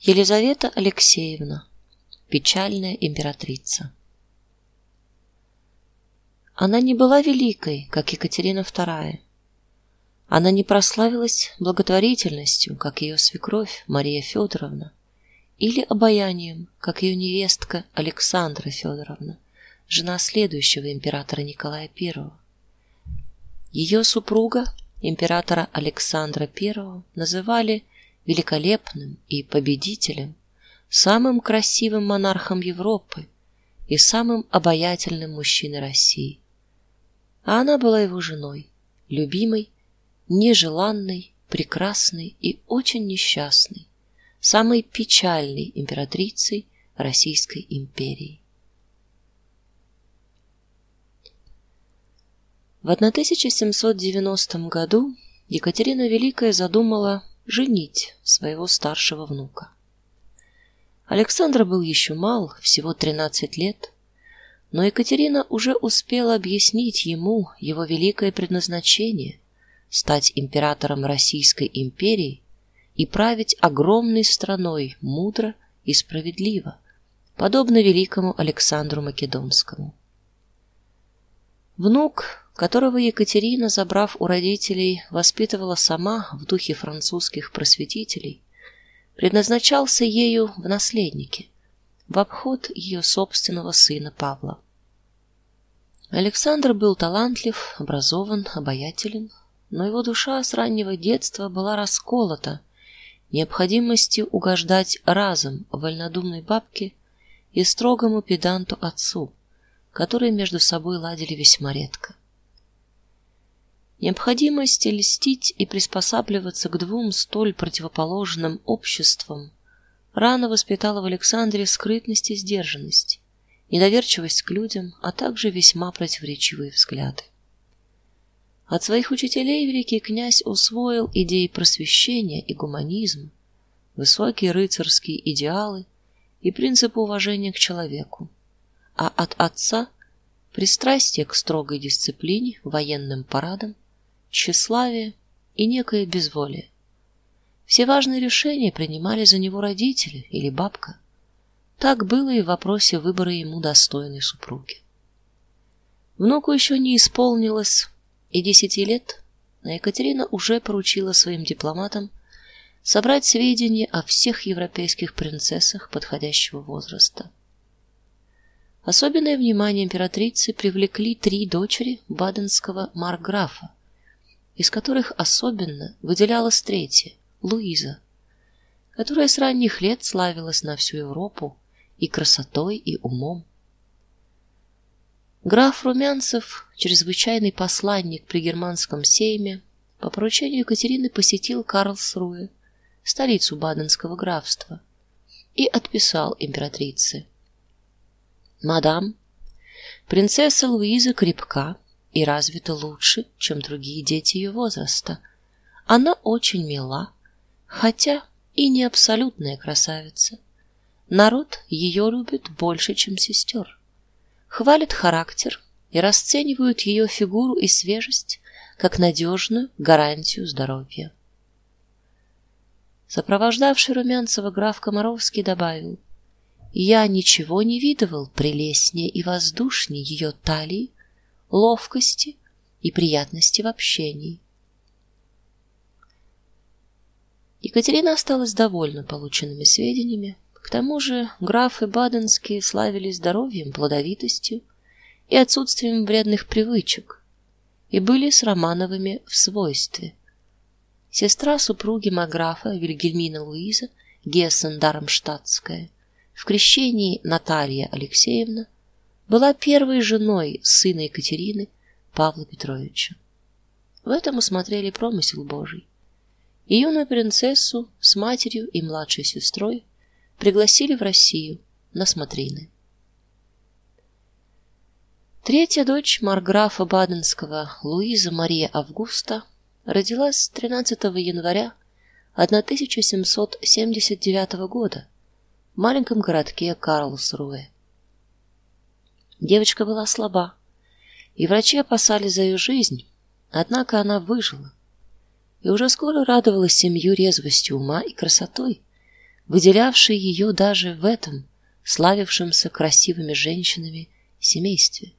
Елизавета Алексеевна, печальная императрица. Она не была великой, как Екатерина II. Она не прославилась благотворительностью, как ее свекровь Мария Федоровна, или обаянием, как ее невестка Александра Федоровна, жена следующего императора Николая I. Ее супруга, императора Александра I, называли великолепным и победителем, самым красивым монархом Европы и самым обаятельным мужчиной России. А она была его женой, любимой, нежеланной, прекрасной и очень несчастной, самой печальной императрицей Российской империи. В 1790 году Екатерина Великая задумала женить своего старшего внука. Александр был еще мал, всего 13 лет, но Екатерина уже успела объяснить ему его великое предназначение стать императором Российской империи и править огромной страной мудро и справедливо, подобно великому Александру Македонскому. Внук которого Екатерина, забрав у родителей, воспитывала сама в духе французских просветителей, предназначался ею в наследники, в обход ее собственного сына Павла. Александр был талантлив, образован, обаятелен, но его душа с раннего детства была расколота необходимостью угождать разом вольнодумной бабке и строгому педанту отцу, которые между собой ладили весьма редко. Необходимость льстить и приспосабливаться к двум столь противоположным обществам рано воспитала в Александре скрытность и сдержанность, недоверчивость к людям, а также весьма противоречивые взгляды. От своих учителей великий князь усвоил идеи просвещения и гуманизм, высокие рыцарские идеалы и принципы уважения к человеку, а от отца пристрастие к строгой дисциплине, военным парадам тщеславие и некое безволие. Все важные решения принимали за него родители или бабка. Так было и в вопросе выбора ему достойной супруги. Внуку еще не исполнилось и десяти лет, но Екатерина уже поручила своим дипломатам собрать сведения о всех европейских принцессах подходящего возраста. Особенное внимание императрицы привлекли три дочери баденского марграфа, из которых особенно выделялась третья Луиза, которая с ранних лет славилась на всю Европу и красотой, и умом. Граф Румянцев, чрезвычайный посланник при германском сейме, по поручению Екатерины посетил Карлсруэ, столицу Баденского графства, и отписал императрице: "Мадам, принцесса Луиза крепка, и развита лучше, чем другие дети ее возраста. Она очень мила, хотя и не абсолютная красавица. Народ ее любит больше, чем сестер. Хвалит характер и расценивают ее фигуру и свежесть как надежную гарантию здоровья. Сопровождавший Румянцева граф Комаровский добавил: "Я ничего не видывал прелестнее и воздушнее ее талии ловкости и приятности в общении. Екатерина осталась довольна полученными сведениями. К тому же графы Баденские славились здоровьем, плодовитостью и отсутствием вредных привычек и были с Романовыми в свойстве. Сестра супруги Маграфа Вильгельмина Луиза Гессен-Дармштадтская в крещении Наталья Алексеевна была первой женой сына Екатерины Павла Петровича. В этом усмотрели промысел Божий. И юную принцессу с матерью и младшей сестрой пригласили в Россию на смотрины. Третья дочь марграфа Баденского, Луиза Мария Августа, родилась 13 января 1779 года в маленьком городке Карлсруэ. Девочка была слаба, и врачи опасались за ее жизнь, однако она выжила. И уже скоро радовала семью резвостью ума и красотой, выделявший ее даже в этом славившемся красивыми женщинами семействе.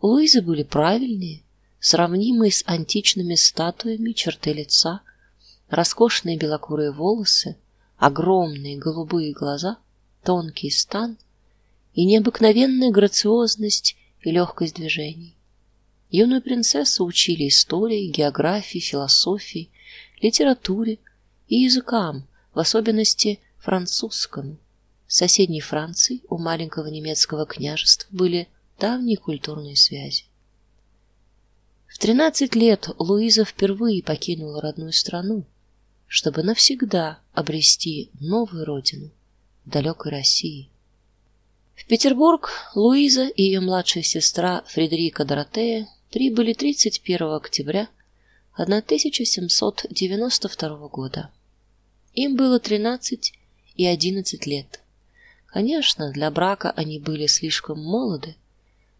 У Луизы были правильные, сравнимые с античными статуями черты лица, роскошные белокурые волосы, огромные голубые глаза, тонкий стан и необыкновенная грациозность и легкость движений. Юную принцессу учили истории, географии, философии, литературе и языкам, в особенности французскому. В соседней Франции у маленького немецкого княжества были давние культурные связи. В 13 лет Луиза впервые покинула родную страну, чтобы навсегда обрести новую родину в далекой России. В Петербург Луиза и ее младшая сестра Фредерика Доротея прибыли 31 октября 1792 года. Им было 13 и 11 лет. Конечно, для брака они были слишком молоды,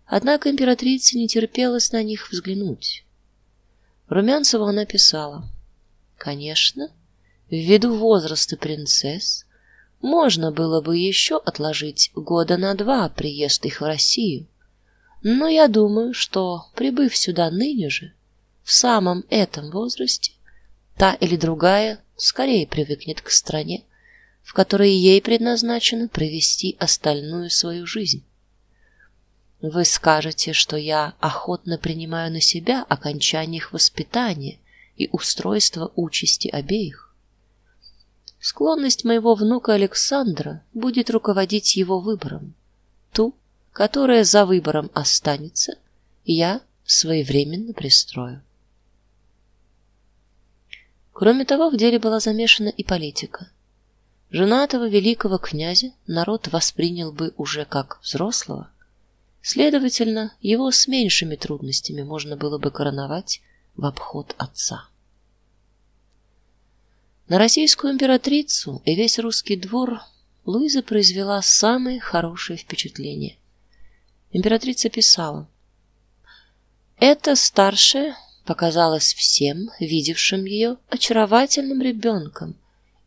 однако императрице не терпелось на них взглянуть. Румянцева она писала: "Конечно, ввиду возраста принцесс можно было бы еще отложить года на два приезд их в Россию. Но я думаю, что прибыв сюда ныне же, в самом этом возрасте, та или другая скорее привыкнет к стране, в которой ей предназначено провести остальную свою жизнь. Вы скажете, что я охотно принимаю на себя окончание их воспитания и устройство участи обеих. Склонность моего внука Александра будет руководить его выбором. Ту, которая за выбором останется, я своевременно пристрою. Кроме того, в деле была замешана и политика. Жена этого великого князя народ воспринял бы уже как взрослого, следовательно, его с меньшими трудностями можно было бы короновать в обход отца. На российскую императрицу и весь русский двор Луиза произвела самое хорошее впечатление. Императрица писала: "Это старшая показалась всем, видевшим ее, очаровательным ребенком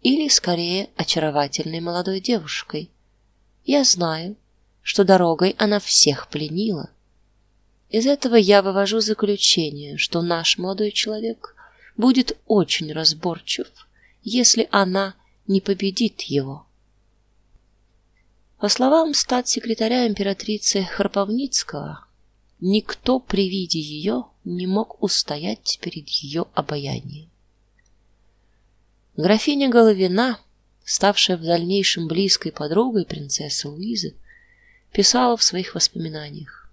или скорее очаровательной молодой девушкой. Я знаю, что дорогой она всех пленила. Из этого я вывожу заключение, что наш молодой человек будет очень разборчив если она не победит его. По словам статс-секретаря императрицы Харповницкого, никто при виде ее не мог устоять перед ее обаянием. Графиня Головина, ставшая в дальнейшем близкой подругой принцессы Луизы, писала в своих воспоминаниях: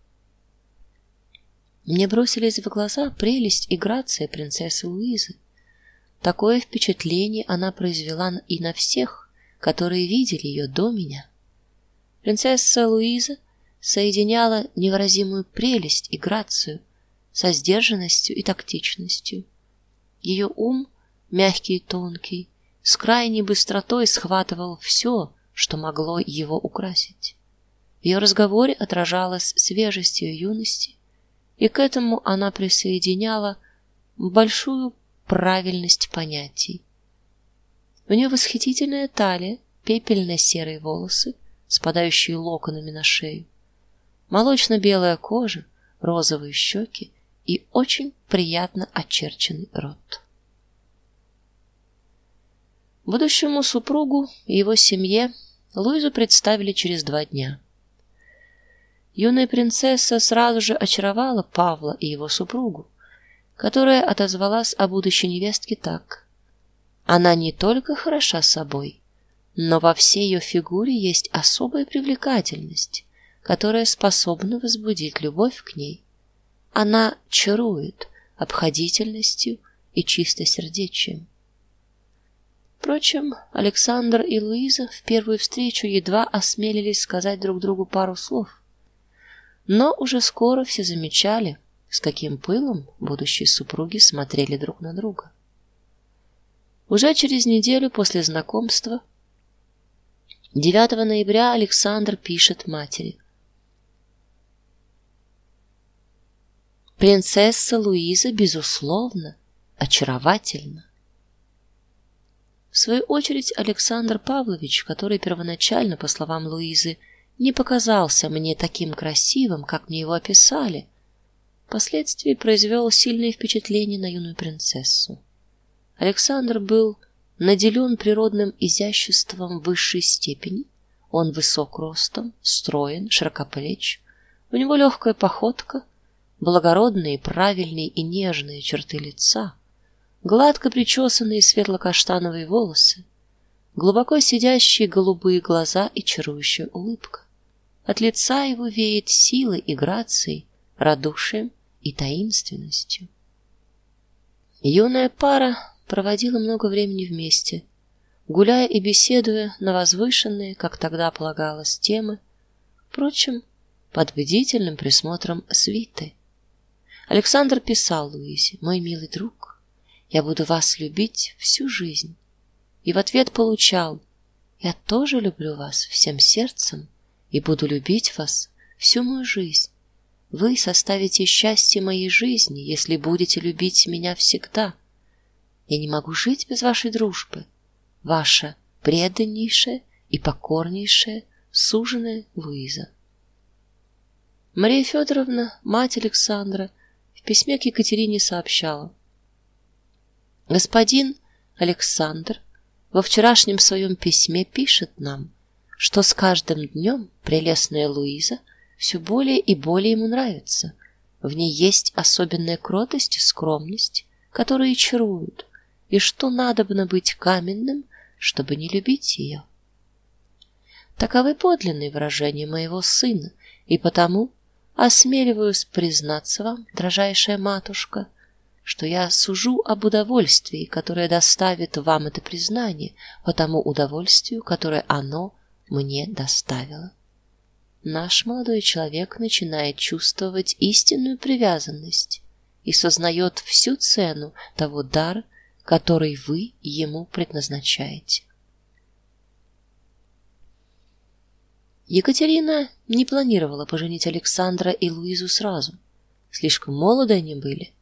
Мне бросились в глаза прелесть и грация принцессы Луизы. Такое впечатление она произвела и на всех, которые видели ее до меня. Принцесса Луиза соединяла невыразимую прелесть и грацию со сдержанностью и тактичностью. Ее ум, мягкий и тонкий, с крайней быстротой схватывал все, что могло его украсить. В ее разговоре отражалась свежесть ее юности, и к этому она присоединяла большую правильность понятий. У нее восхитительная талия, пепельно-серые волосы, спадающие локонами на шею, молочно-белая кожа, розовые щеки и очень приятно очерченный рот. Будущему супругу и его семье Луизу представили через два дня. Юная принцесса сразу же очаровала Павла и его супругу которая отозвалась о будущей невестке так: она не только хороша собой, но во всей ее фигуре есть особая привлекательность, которая способна возбудить любовь к ней. Она чарует обходительностью и чистосердечием. Впрочем, Александр и Луиза в первую встречу едва осмелились сказать друг другу пару слов. Но уже скоро все замечали, с каким пылом будущие супруги смотрели друг на друга. Уже через неделю после знакомства 9 ноября Александр пишет матери: Принцесса Луиза безусловно очаровательна. В свою очередь Александр Павлович, который первоначально, по словам Луизы, не показался мне таким красивым, как мне его описали, впоследствии произвел сильное впечатление на юную принцессу. Александр был наделен природным изяществом высшей степени. Он высок ростом, строен, широкоплеч. У него легкая походка, благородные, правильные и нежные черты лица, гладко причесанные светло-каштановые волосы, глубоко сидящие голубые глаза и чарующая улыбка. От лица его веет силой и грацией, радушием и таинственностью. Юная пара проводила много времени вместе, гуляя и беседуя на возвышенные, как тогда полагалось, темы, впрочем, под бдительным присмотром свиты. Александр писал Луизе: "Мой милый друг, я буду вас любить всю жизнь". И в ответ получал: "Я тоже люблю вас всем сердцем и буду любить вас всю мою жизнь. Вы составите счастье моей жизни, если будете любить меня всегда. Я не могу жить без вашей дружбы. Ваша преданнейшая и покорнейшая суженая Луиза. Мария Федоровна, мать Александра, в письме к Екатерине сообщала: Господин Александр во вчерашнем своем письме пишет нам, что с каждым днем прелестная Луиза все более и более ему нравится. В ней есть особенная кротость и скромность, которые чаруют, и что надобно быть каменным, чтобы не любить ее. Таковы подлинные выражения моего сына, и потому осмеливаюсь признаться вам, дрожайшая матушка, что я сужу об удовольствии, которое доставит вам это признание, по тому удовольствию, которое оно мне доставило. Наш молодой человек начинает чувствовать истинную привязанность и сознает всю цену того дара, который вы ему предназначаете. Екатерина не планировала поженить Александра и Луизу сразу. Слишком молоды они были.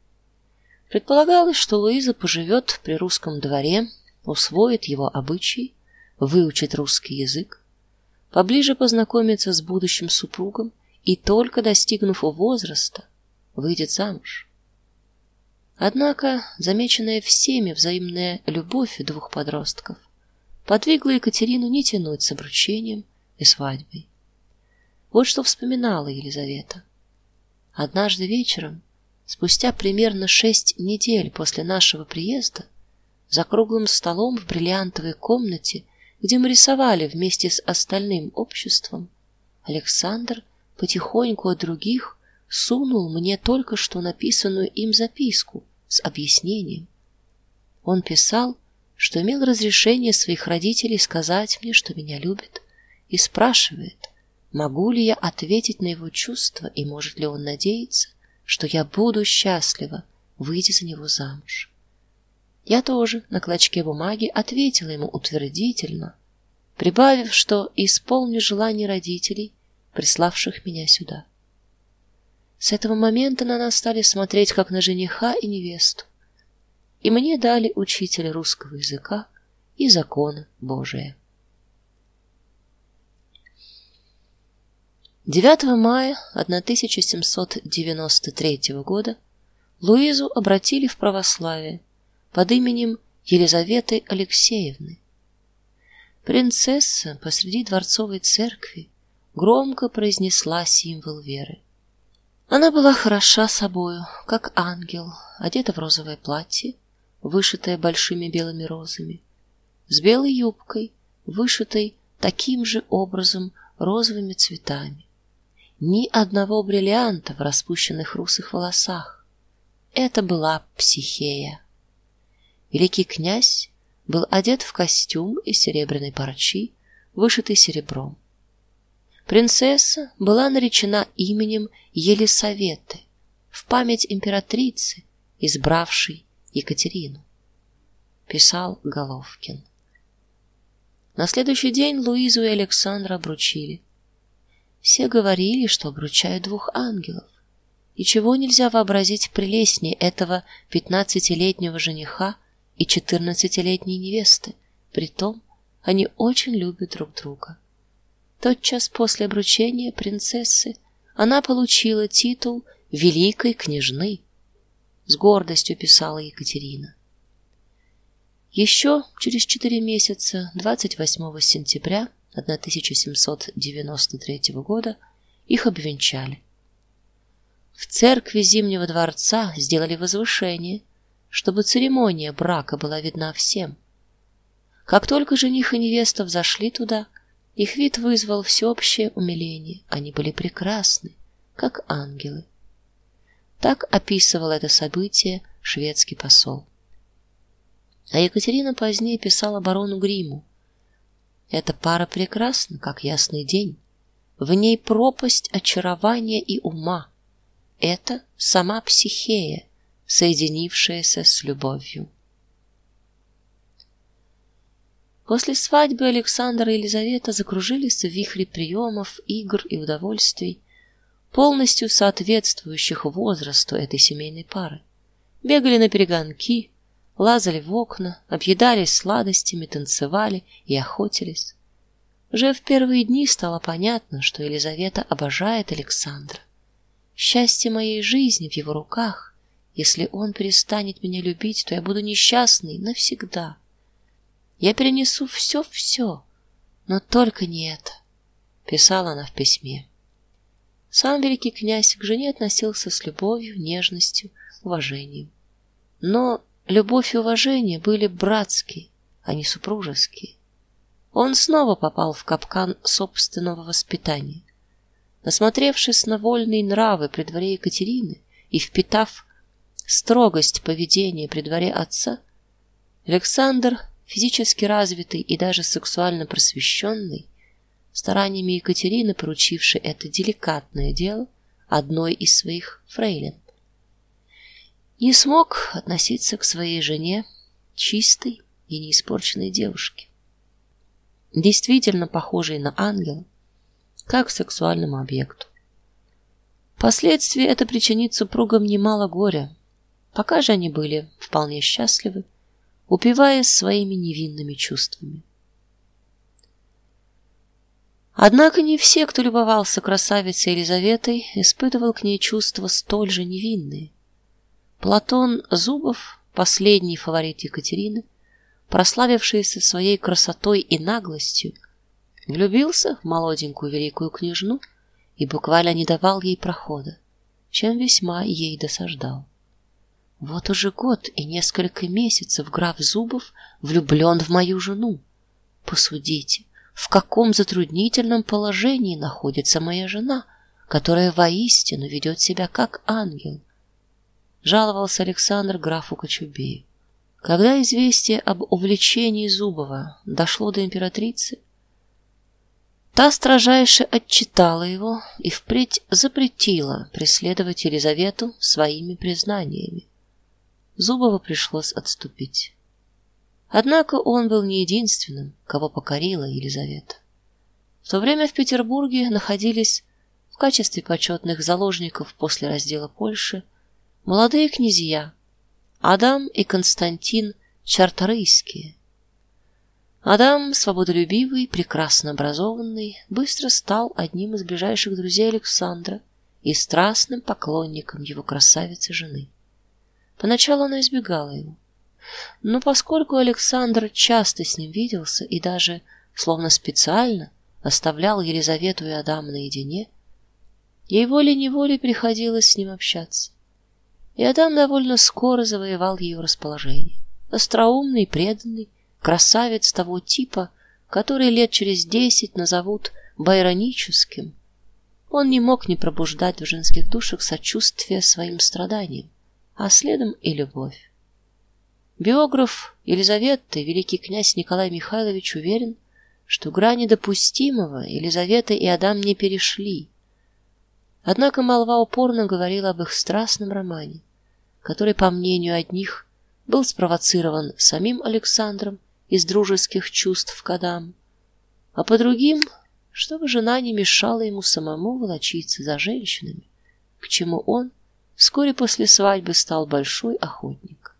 Предполагалось, что Луиза поживет при русском дворе, усвоит его обычаи, выучит русский язык, поближе познакомиться с будущим супругом и только достигнув возраста, выйдет замуж. Однако, замеченная всеми взаимная любовь двух подростков подвигла Екатерину не тянуть с обручением и свадьбой. Вот что вспоминала Елизавета. Однажды вечером, спустя примерно шесть недель после нашего приезда, за круглым столом в бриллиантовой комнате где мы рисовали вместе с остальным обществом, Александр потихоньку от других сунул мне только что написанную им записку с объяснением. Он писал, что имел разрешение своих родителей сказать мне, что меня любит, и спрашивает, могу ли я ответить на его чувства и может ли он надеяться, что я буду счастлива, выйдя за него замуж. Я тоже на клочке бумаги ответила ему утвердительно, прибавив, что исполню желание родителей, приславших меня сюда. С этого момента на нас стали смотреть как на жениха и невесту. И мне дали учителя русского языка и закона Божия. 9 мая 1793 года Луизу обратили в православие под именем Елизаветы Алексеевны. Принцесса посреди дворцовой церкви громко произнесла символ веры. Она была хороша собою, как ангел, одета в розовое платье, вышитое большими белыми розами, с белой юбкой, вышитой таким же образом розовыми цветами. Ни одного бриллианта в распущенных русых волосах. Это была психея. Великий князь был одет в костюм из серебряной парчи, вышитый серебром. Принцесса была наречена именем Елисаветы в память императрицы, избравшей Екатерину. Писал Головкин. На следующий день Луизу и Александра обручили. Все говорили, что обручают двух ангелов. И чего нельзя вообразить прелестнее этого пятнадцатилетнего жениха и четырнадцатилетней невесты, Притом они очень любят друг друга. Тот час после обручения принцессы она получила титул великой княжны. С гордостью писала Екатерина. Еще через четыре месяца, 28 сентября 1793 года, их обвенчали. В церкви Зимнего дворца сделали возвышение, чтобы церемония брака была видна всем. Как только жених и невеста взошли туда, их вид вызвал всеобщее умиление. Они были прекрасны, как ангелы. Так описывал это событие шведский посол. А Екатерина позднее писала барону Гриму: "Эта пара прекрасна, как ясный день. В ней пропасть очарования и ума. Это сама психея, соединившаяся с любовью". После свадьбы Александр и Елизавета закружились в вихре приемов, игр и удовольствий, полностью соответствующих возрасту этой семейной пары. Бегали на перегонки, лазали в окна, объедались сладостями, танцевали и охотились. Уже в первые дни стало понятно, что Елизавета обожает Александра. Счастье моей жизни в его руках. Если он перестанет меня любить, то я буду несчастной навсегда. Я перенесу все-все, но только не это, писала она в письме. Сам великий князь к жене относился с любовью, нежностью, уважением. Но Любовь и уважение были братские, а не супружеские. Он снова попал в капкан собственного воспитания. Насмотревшись на вольные нравы при дворе Екатерины и впитав строгость поведения при дворе отца, Александр, физически развитый и даже сексуально просвещенный, стараниями Екатерины поручивший это деликатное дело одной из своих фрейлин, не смог относиться к своей жене чистой и неиспорченной девушке, действительно похожей на ангела, как к сексуальному объекту. Впоследствии это причинит супругам немало горя. Пока же они были вполне счастливы, упиваясь своими невинными чувствами. Однако не все, кто любовался красавицей Елизаветой, испытывал к ней чувства столь же невинные. Платон Зубов, последний фаворит Екатерины, прославившийся своей красотой и наглостью, влюбился в молоденькую великую княжну и буквально не давал ей прохода, чем весьма ей досаждал. Вот уже год и несколько месяцев граф Зубов влюблен в мою жену. Посудите, в каком затруднительном положении находится моя жена, которая воистину ведет себя как ангел жаловался Александр графу Кочубею. Когда известие об увлечении Зубова дошло до императрицы, та строжайше отчитала его и впредь запретила преследовать Елизавету своими признаниями. Зубову пришлось отступить. Однако он был не единственным, кого покорила Елизавета. В то время в Петербурге находились в качестве почетных заложников после раздела Польши молодые князья Адам и Константин Чарторийские. Адам, свободолюбивый, прекрасно образованный, быстро стал одним из ближайших друзей Александра и страстным поклонником его красавицы жены. Поначалу она избегала его, но поскольку Александр часто с ним виделся и даже словно специально оставлял Елизавету и Адама наедине, ей волей-неволей приходилось с ним общаться. И Адам довольно скоро завоевал ее расположение. Остроумный, преданный, красавец того типа, который лет через десять назовут байроническим. Он не мог не пробуждать в женских душах сочувствие своим страданиям, а следом и любовь. Биограф Елизаветы, великий князь Николай Михайлович уверен, что грани допустимого Елизавета и Адам не перешли. Однако молва упорно говорила об их страстном романе, который, по мнению одних, был спровоцирован самим Александром из дружеских чувств к Адаму, а по другим, чтобы жена не мешала ему самому волочиться за женщинами, к чему он вскоре после свадьбы стал большой охотник.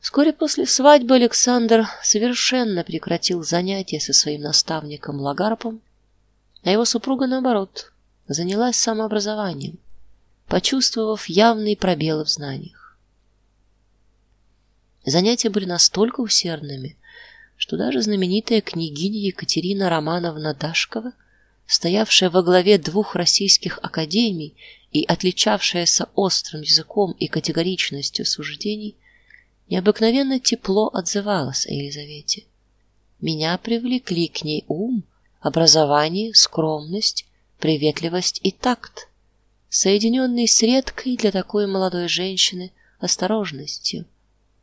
Вскоре после свадьбы Александр совершенно прекратил занятия со своим наставником Лагарпом, а его супруга наоборот занялась самообразованием, почувствовав явные пробелы в знаниях. Занятия были настолько усердными, что даже знаменитая княгиня Екатерина Романовна Дашкова, стоявшая во главе двух российских академий и отличавшаяся острым языком и категоричностью суждений, необыкновенно тепло отзывалась о Елизавете. Меня привлекли к ней ум, образование, скромность, приветливость и такт, соединенные с редкой для такой молодой женщины осторожностью.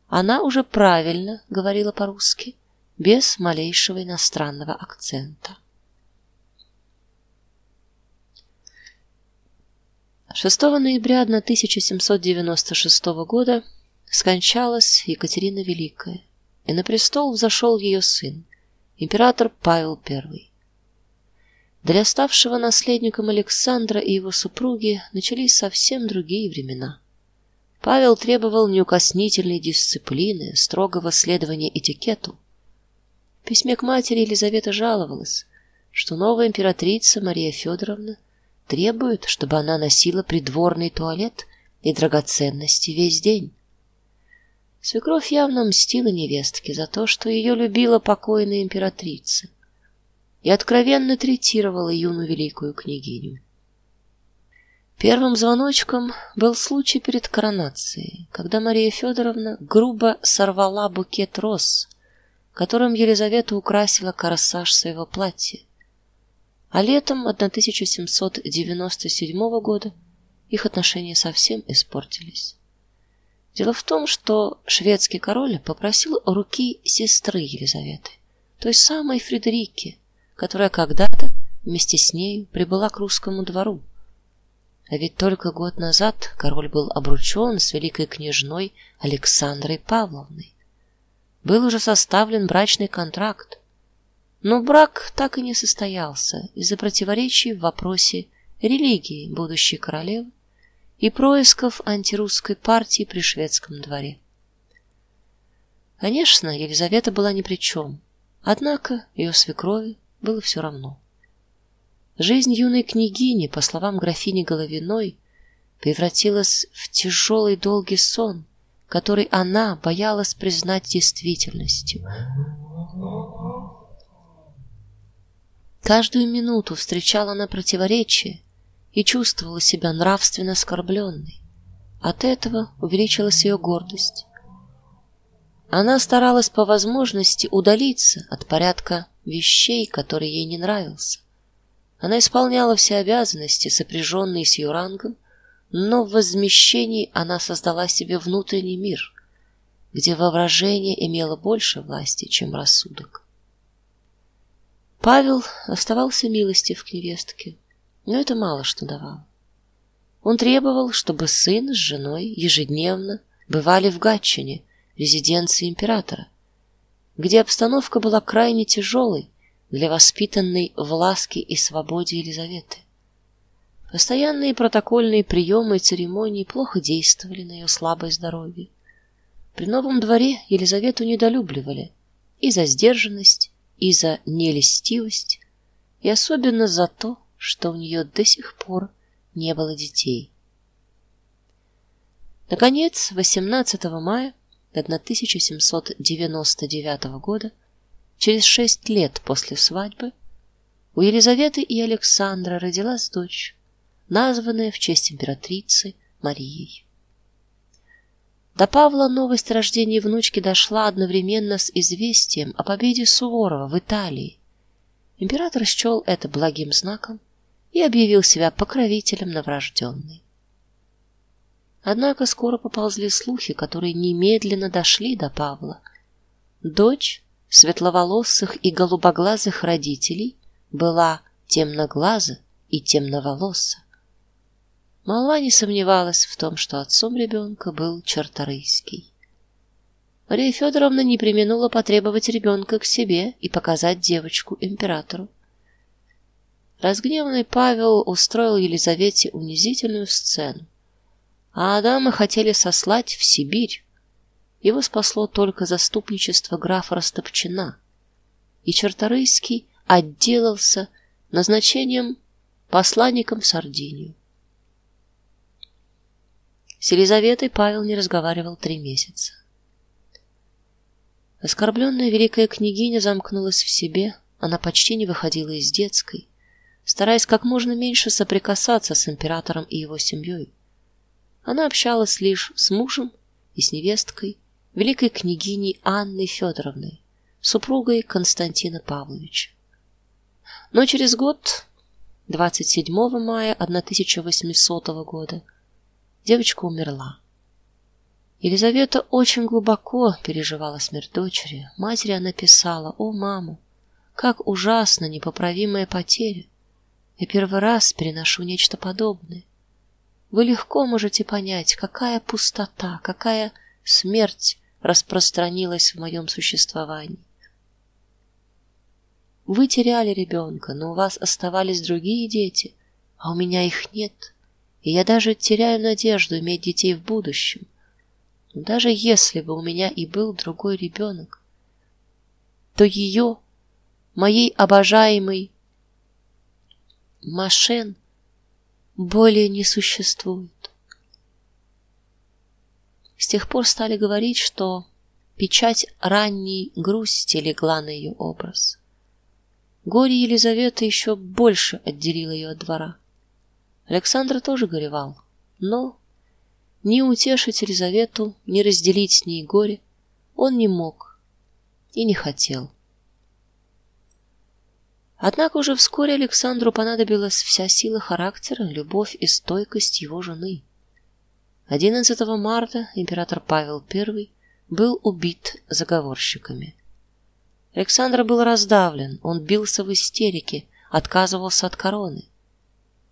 Она уже правильно говорила по-русски, без малейшего иностранного акцента. 6 ноября 1796 года скончалась Екатерина Великая, и на престол взошел ее сын, император Павел I. Для ставшего наследником Александра и его супруги начались совсем другие времена. Павел требовал неукоснительной дисциплины, строгого следования этикету. В письме к матери Елизавета жаловалась, что новая императрица Мария Федоровна требует, чтобы она носила придворный туалет и драгоценности весь день. Свекровь явно мстила невестке за то, что ее любила покойная императрица, и откровенно третировала юную великую княгиню. Первым звоночком был случай перед коронацией, когда Мария Федоровна грубо сорвала букет роз, которым Елизавета украсила корсаж своего платья. А летом 1797 года их отношения совсем испортились. Дело в том, что шведский король попросил руки сестры Елизаветы, той самой Фредерики, которая когда-то вместе с ней прибыла к русскому двору. А ведь только год назад король был обручен с великой княжной Александрой Павловной. Был уже составлен брачный контракт. Но брак так и не состоялся из-за противоречий в вопросе религии будущей королевы и происков антирусской партии при шведском дворе. Конечно, Елизавета была ни при чем, однако ее свекрови было все равно. Жизнь юной княгини, по словам графини Головиной, превратилась в тяжелый долгий сон, который она боялась признать действительностью. Каждую минуту встречала она противоречия, и чувствовала себя нравственно оскорбленной. От этого увеличилась ее гордость. Она старалась по возможности удалиться от порядка вещей, который ей не нравился. Она исполняла все обязанности, сопряженные с ее рангом, но в возмещении она создала себе внутренний мир, где воображение имело больше власти, чем рассудок. Павел оставался милостив к невестке но это мало что давало. Он требовал, чтобы сын с женой ежедневно бывали в Гатчине, резиденции императора, где обстановка была крайне тяжелой для воспитанной в ласке и свободе Елизаветы. Постоянные протокольные приемы и церемонии плохо действовали на ее слабое здоровье. При новом дворе Елизавету недолюбливали и за сдержанность, и за нелестивость, и особенно за то, что у нее до сих пор не было детей. Наконец, 18 мая 1799 года, через шесть лет после свадьбы, у Елизаветы и Александра родилась дочь, названная в честь императрицы Марией. До Павла новость о рождении внучки дошла одновременно с известием о победе Суворова в Италии. Император счел это благим знаком и объявил себя покровителем новорожденной. Однако скоро поползли слухи, которые немедленно дошли до Павла. Дочь светловолосых и голубоглазых родителей была темноглаза и темноволоса. Молва не сомневалась в том, что отцом ребенка был Черторийский. Мария Федоровна не преминула потребовать ребенка к себе и показать девочку императору. Разгневанный Павел устроил Елизавете унизительную сцену, а Адама хотели сослать в Сибирь. его спасло только заступничество графа Растопчина, и Черторийский отделался назначением посланником в Сардинию. С Елизаветой Павел не разговаривал три месяца. Оскорбленная великая княгиня замкнулась в себе, она почти не выходила из детской, стараясь как можно меньше соприкасаться с императором и его семьей. Она общалась лишь с мужем и с невесткой, великой княгиней Анной Федоровной, супругой Константина Павловича. Но через год, 27 мая 1800 года, девочка умерла. Елизавета очень глубоко переживала смерть дочери. Матери она писала: "О, мама, как ужасно непоправимая потеря. Я первый раз переношу нечто подобное. Вы легко можете понять, какая пустота, какая смерть распространилась в моем существовании. Вы теряли ребенка, но у вас оставались другие дети, а у меня их нет. И я даже теряю надежду иметь детей в будущем. Даже если бы у меня и был другой ребенок, то ее, моей обожаемой Машен, более не существует. С тех пор стали говорить, что печать ранней грусти легла на ее образ. Горе Елизаветы еще больше отделило ее от двора. Александр тоже горевал, но ни утешить Елизавету, ни разделить с ней горе он не мог и не хотел. Однако уже вскоре Александру понадобилась вся сила характера, любовь и стойкость его жены. 11 марта император Павел I был убит заговорщиками. Александр был раздавлен, он бился в истерике, отказывался от короны.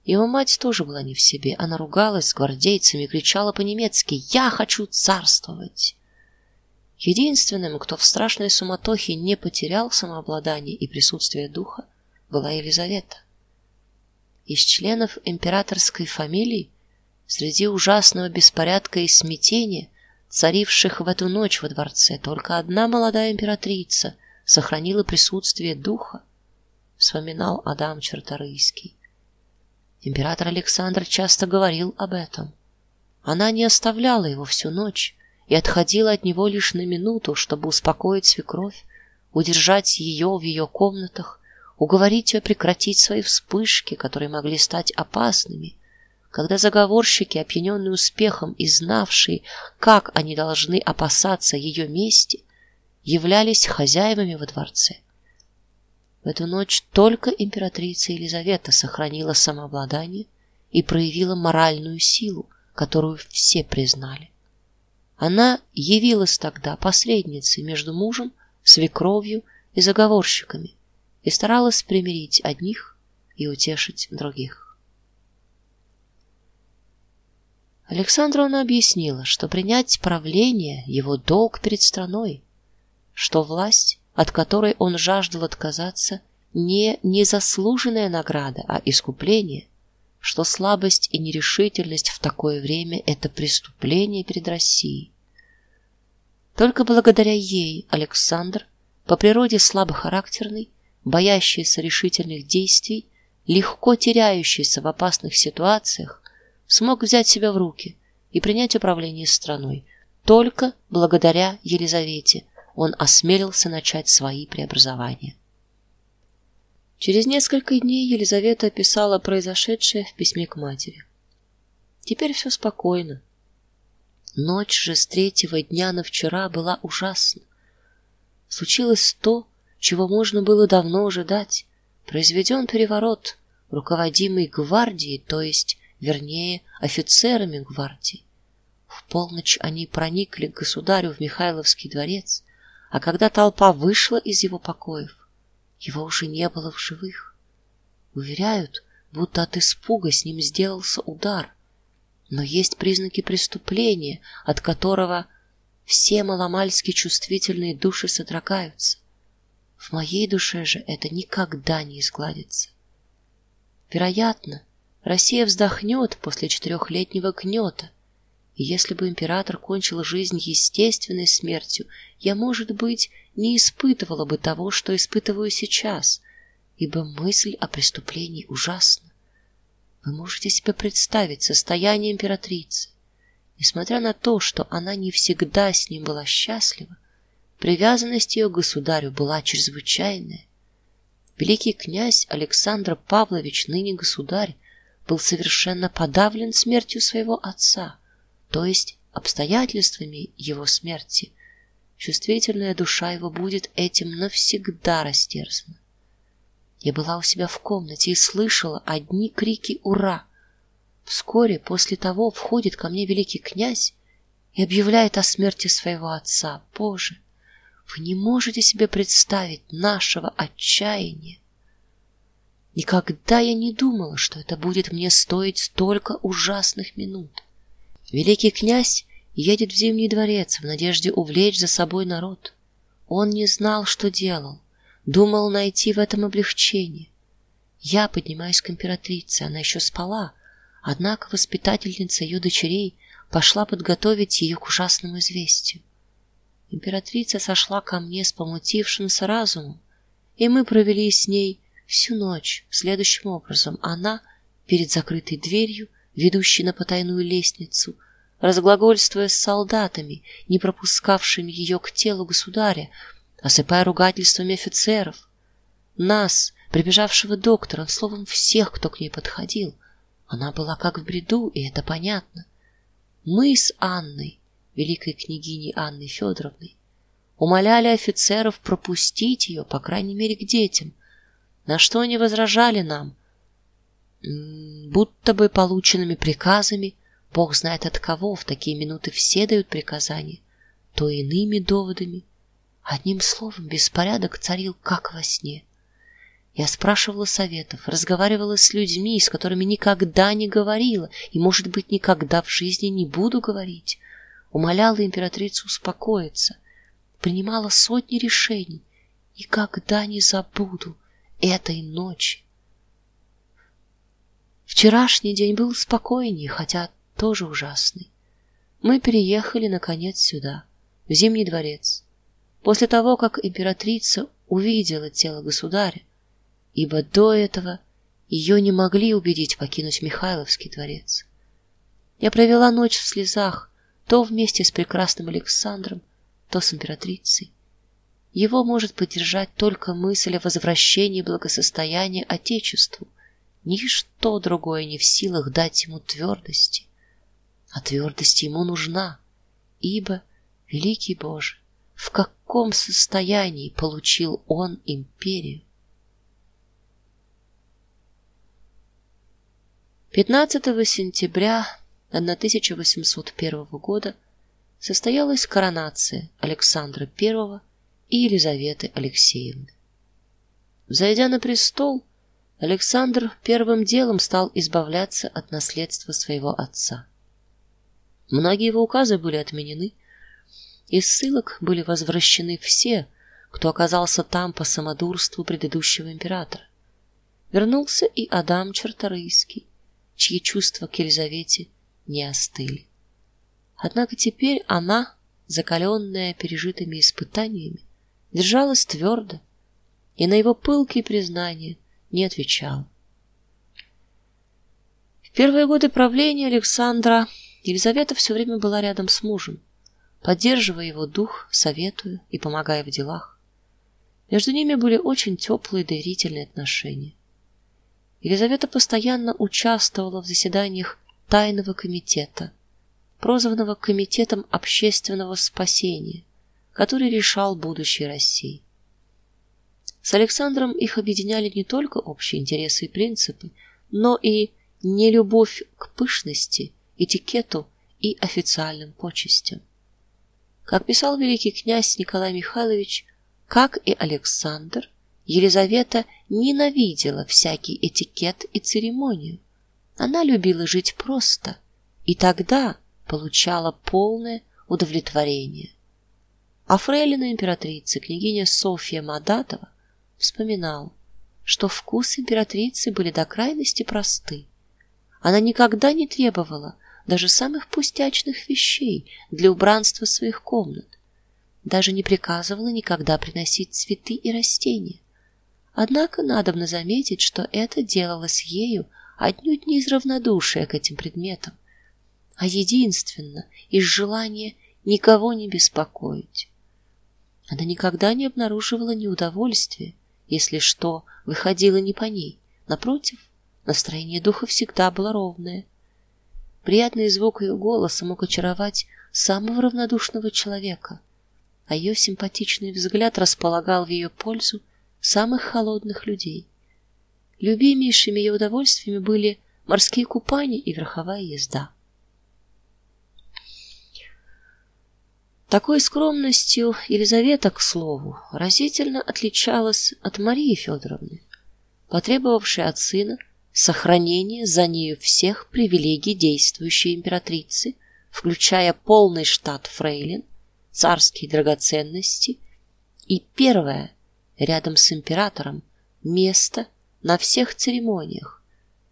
Его мать тоже была не в себе, она ругалась с гвардейцами, кричала по-немецки: "Я хочу царствовать!" Единственным, кто в страшной суматохе не потерял самообладание и присутствие духа, была Елизавета. Из членов императорской фамилии среди ужасного беспорядка и смятения, царивших в эту ночь во дворце, только одна молодая императрица сохранила присутствие духа, вспоминал Адам Черторийский. Император Александр часто говорил об этом. Она не оставляла его всю ночь и отходила от него лишь на минуту, чтобы успокоить свекровь, удержать ее в ее комнатах уговорить ее прекратить свои вспышки, которые могли стать опасными, когда заговорщики, опьяненные успехом и знавшие, как они должны опасаться ее мести, являлись хозяевами во дворце. В эту ночь только императрица Елизавета сохранила самообладание и проявила моральную силу, которую все признали. Она явилась тогда посредницей между мужем, свекровью и заговорщиками, и старалась примирить одних и утешить других. Александру она объяснила, что принять правление его долг перед страной, что власть, от которой он жаждал отказаться, не незаслуженная награда, а искупление, что слабость и нерешительность в такое время это преступление перед Россией. Только благодаря ей Александр, по природе слабохарактерный, боящийся решительных действий, легко теряющийся в опасных ситуациях, смог взять себя в руки и принять управление страной. Только благодаря Елизавете он осмелился начать свои преобразования. Через несколько дней Елизавета описала произошедшее в письме к матери. Теперь все спокойно. Ночь же с третьего дня на вчера была ужасна. Случилось то, чего можно было давно ожидать. Произведен переворот, руководимый гвардией, то есть, вернее, офицерами гвардии. В полночь они проникли к государю в Михайловский дворец, а когда толпа вышла из его покоев, его уже не было в живых. Уверяют, будто от испуга с ним сделался удар. Но есть признаки преступления, от которого все маломальски чувствительные души содрогаются. В моей душе же это никогда не изгладится. Вероятно, Россия вздохнет после четырехлетнего гнета, И если бы император кончил жизнь естественной смертью, я, может быть, не испытывала бы того, что испытываю сейчас, ибо мысль о преступлении ужасна. Вы можете себе представить состояние императрицы, несмотря на то, что она не всегда с ним была счастлива, привязанность ее к государю была чрезвычайная. Великий князь Александр Павлович, ныне государь, был совершенно подавлен смертью своего отца, то есть обстоятельствами его смерти. Чувствительная душа его будет этим навсегда растерзана. Я была у себя в комнате и слышала одни крики ура. Вскоре после того входит ко мне великий князь и объявляет о смерти своего отца. Боже, вы не можете себе представить нашего отчаяния. Никогда я не думала, что это будет мне стоить столько ужасных минут. Великий князь едет в Зимний дворец в надежде увлечь за собой народ. Он не знал, что делал думал найти в этом облегчение. Я поднимаюсь к императрице, она еще спала, однако воспитательница ее дочерей пошла подготовить ее к ужасному известию. Императрица сошла ко мне с помутившимся разумом, и мы провели с ней всю ночь следующим образом: она перед закрытой дверью, ведущей на потайную лестницу, разглагольствуя с солдатами, не пропускавшими ее к телу государя, осыпая ругательствами офицеров, нас, прибежавшего доктора, словом всех, кто к ней подходил. Она была как в бреду, и это понятно. Мы с Анной, великой княгиней Анной Федоровной, умоляли офицеров пропустить ее, по крайней мере, к детям. На что они возражали нам, будто бы полученными приказами, Бог знает от кого, в такие минуты все дают приказания, то иными доводами. Одним словом, беспорядок царил как во сне. Я спрашивала советов, разговаривала с людьми, с которыми никогда не говорила и, может быть, никогда в жизни не буду говорить. Умоляла императрицу успокоиться, принимала сотни решений и когда не забуду этой ночи. Вчерашний день был спокойнее, хотя тоже ужасный. Мы переехали наконец сюда, в Зимний дворец после того, как императрица увидела тело государя, ибо до этого ее не могли убедить покинуть Михайловский дворец. Я провела ночь в слезах, то вместе с прекрасным Александром, то с императрицей. Его может поддержать только мысль о возвращении благосостояния отечеству. Ничто другое не в силах дать ему твердости. А твердость ему нужна, ибо великий Боже, в каком состоянии получил он империю. 15 сентября 1801 года состоялась коронация Александра I и Елизаветы Алексеевны. Взойдя на престол, Александр первым делом стал избавляться от наследства своего отца. Многие его указы были отменены, из ссылок были возвращены все, кто оказался там по самодурству предыдущего императора. Вернулся и Адам Черторийский, чьи чувства к Елизавете не остыли. Однако теперь она, закаленная пережитыми испытаниями, держалась твердо и на его пылкие признания не отвечала. В первые годы правления Александра Елизавета все время была рядом с мужем поддерживая его дух, советуя и помогая в делах. Между ними были очень теплые доверительные отношения. Елизавета постоянно участвовала в заседаниях тайного комитета, прозванного комитетом общественного спасения, который решал будущее России. С Александром их объединяли не только общие интересы и принципы, но и нелюбовь к пышности, этикету и официальным почестям. Как писал великий князь Николай Михайлович, как и Александр, Елизавета ненавидела всякий этикет и церемонию. Она любила жить просто, и тогда получала полное удовлетворение. А фрейлина императрицы, княгиня Софья Мадатова, вспоминала, что вкусы императрицы были до крайности просты. Она никогда не требовала даже самых пустячных вещей для убранства своих комнат. Даже не приказывала никогда приносить цветы и растения. Однако надобно заметить, что это делалось ею отнюдь не из равнодушия к этим предметам, а единственно из желания никого не беспокоить. Она никогда не обнаруживала неудовольствия, если что выходило не по ней. Напротив, настроение духа всегда было ровное. Приятный звук ее голоса мог очаровать самого равнодушного человека, а ее симпатичный взгляд располагал в ее пользу самых холодных людей. Любимейшими ее удовольствиями были морские купания и верховая езда. Такой скромностью Елизавета, к слову, разительно отличалась от Марии Федоровны, потребовавшей от сына сохранения за нею всех привилегий действующей императрицы, включая полный штат фрейлин, царские драгоценности и первое рядом с императором место на всех церемониях,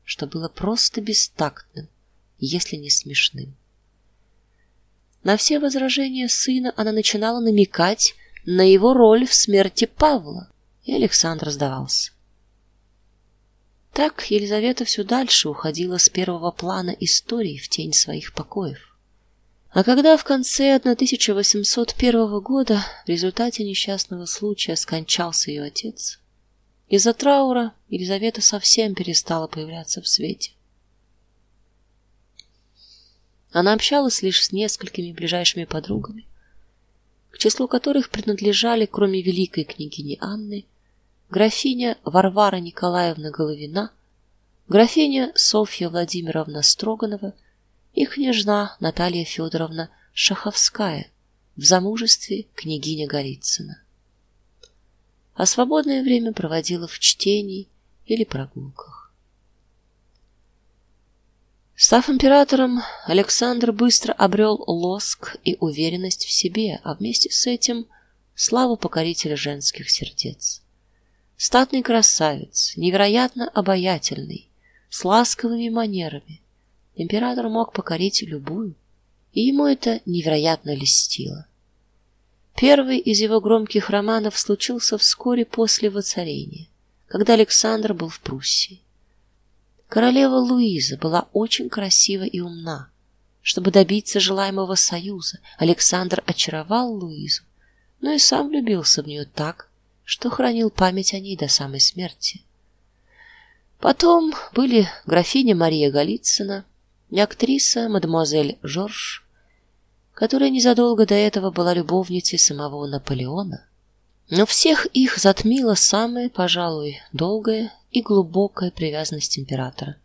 что было просто бестактным, если не смешным. На все возражения сына она начинала намекать на его роль в смерти Павла, и Александр сдавался. Так Елизавета все дальше уходила с первого плана истории в тень своих покоев. А когда в конце 1801 года в результате несчастного случая скончался ее отец, из-за траура Елизавета совсем перестала появляться в свете. Она общалась лишь с несколькими ближайшими подругами, к числу которых принадлежали, кроме великой княгини Анны, графиня Варвара Николаевна Головина, графиня Софья Владимировна Строганова и княжна Наталья Федоровна Шаховская, в замужестве княгиня Голицына. А свободное время проводила в чтении или прогулках. Став императором, Александр быстро обрел лоск и уверенность в себе, а вместе с этим славу покорителя женских сердец. Статный красавец, невероятно обаятельный, с ласковыми манерами. Император мог покорить любую, и ему это невероятно льстило. Первый из его громких романов случился вскоре после воцарения, когда Александр был в Пруссии. Королева Луиза была очень красива и умна. Чтобы добиться желаемого союза, Александр очаровал Луизу, но и сам влюбился в нее так, что хранил память о ней до самой смерти. Потом были графиня Мария Голицына и актриса мадемуазель Жорж, которая незадолго до этого была любовницей самого Наполеона. Но всех их затмила самая, пожалуй, долгая и глубокая привязанность императора.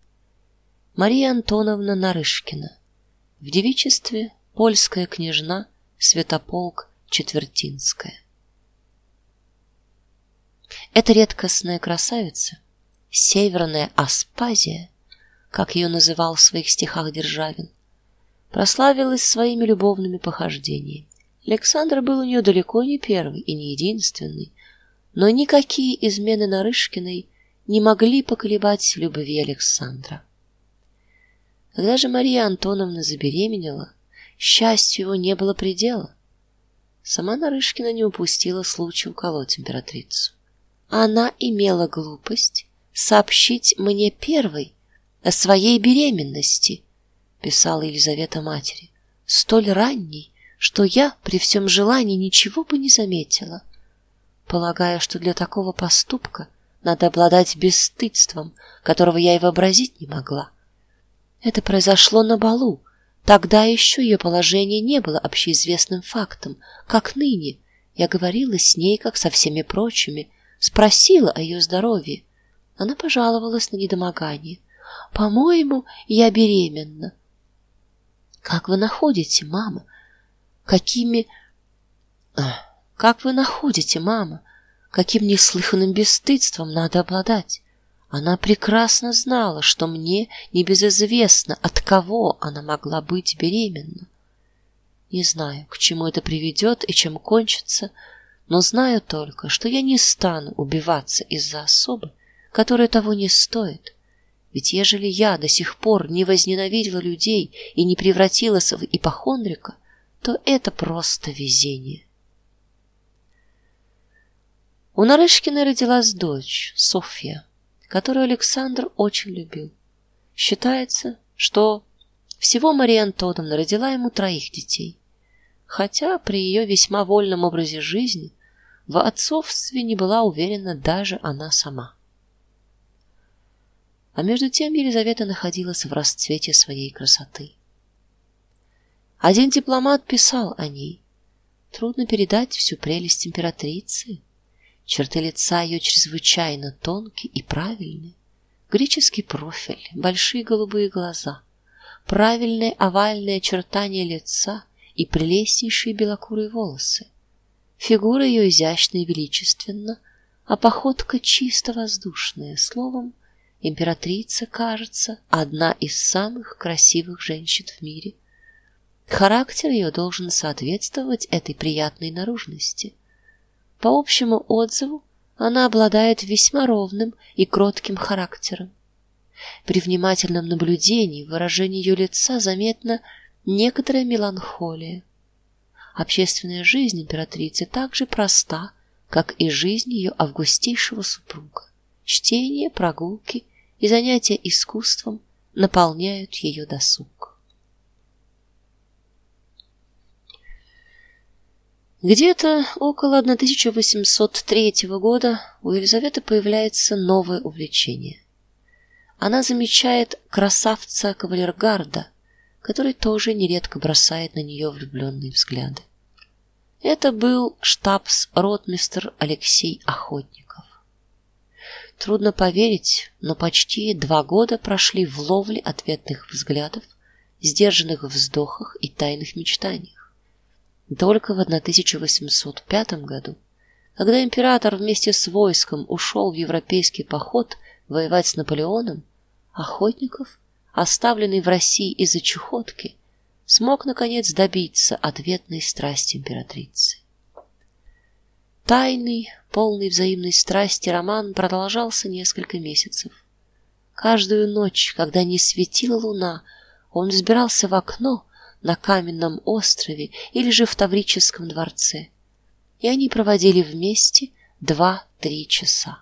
Мария Антоновна Нарышкина, в девичестве польская княжна Святополк Четвертинская. Эта редкостная красавица, северная Аспазия, как ее называл в своих стихах Державин, прославилась своими любовными похождениями. Александр был у нее далеко не первый и не единственный, но никакие измены Нарышкиной не могли поколебать любви Александра. Когда же Мария Антоновна забеременела, счастью его не было предела. Сама Нарышкина не упустила случая уколоть императрицу. Она имела глупость сообщить мне первой о своей беременности, писала Елизавета матери, столь ранней, что я при всем желании ничего бы не заметила, полагая, что для такого поступка надо обладать бесстыдством, которого я и вообразить не могла. Это произошло на балу. Тогда еще ее положение не было общеизвестным фактом, как ныне. Я говорила с ней, как со всеми прочими, спросила о ее здоровье. Она пожаловалась на недомогание. По-моему, я беременна. Как вы находите, мама? Какими Как вы находите, мама? каким неслыханным бесстыдством надо обладать. Она прекрасно знала, что мне небезызвестно, от кого она могла быть беременна. Не знаю, к чему это приведет и чем кончится, но знаю только, что я не стану убиваться из-за особы, которая того не стоит. Ведь ежели я до сих пор не возненавидела людей и не превратилась в ипохондрика, то это просто везение. У Нарышкиной родилась дочь, Софья, которую Александр очень любил. Считается, что всего Мария Антоновна родила ему троих детей. Хотя при ее весьма вольном образе жизни в отцовстве не была уверена даже она сама. А между тем Елизавета находилась в расцвете своей красоты. Один дипломат писал о ней: трудно передать всю прелесть императрицы. Черты лица ее чрезвычайно тонкие и правильные. Греческий профиль, большие голубые глаза, правильное овальное очертание лица и прелестнейшие белокурые волосы. Фигура ее изящна и величественна, а походка чисто воздушная, словом, императрица, кажется, одна из самых красивых женщин в мире. Характер ее должен соответствовать этой приятной наружности. По общему отзыву, она обладает весьма ровным и кротким характером. При внимательном наблюдении в выражении ее лица заметна некоторая меланхолия. Общественная жизнь императрицы так же проста, как и жизнь ее августейшего супруга. Чтение, прогулки и занятия искусством наполняют ее досуг. Где-то около 1803 года у Елизаветы появляется новое увлечение. Она замечает красавца кавалергарда, который тоже нередко бросает на нее влюбленные взгляды. Это был штабс-ротмистр Алексей Охотников. Трудно поверить, но почти два года прошли в ловле ответных взглядов, сдержанных вздохах и тайных мечтаниях. Только в 1805 году, когда император вместе с войском ушел в европейский поход воевать с Наполеоном, Охотников, оставленный в России из-за чухотки, смог наконец добиться ответной страсти императрицы. Тайный, полный взаимной страсти роман продолжался несколько месяцев. Каждую ночь, когда не светила луна, он взбирался в окно на каменном острове или же в Таврическом дворце, и они проводили вместе два-три часа.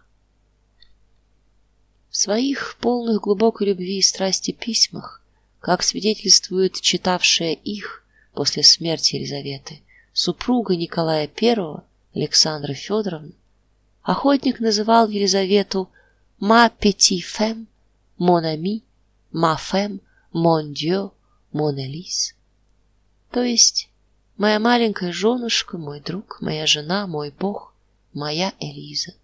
Своих полных глубокой любви и страсти письмах, как свидетельствует читавшая их после смерти Елизаветы, супруга Николая I Александра Федоровна, охотник называл Елизавету ма пети фем, mon ami, ma femme, mon dieu, mon Elise. То есть моя маленькая женушка, мой друг, моя жена, мой бог, моя Элиза.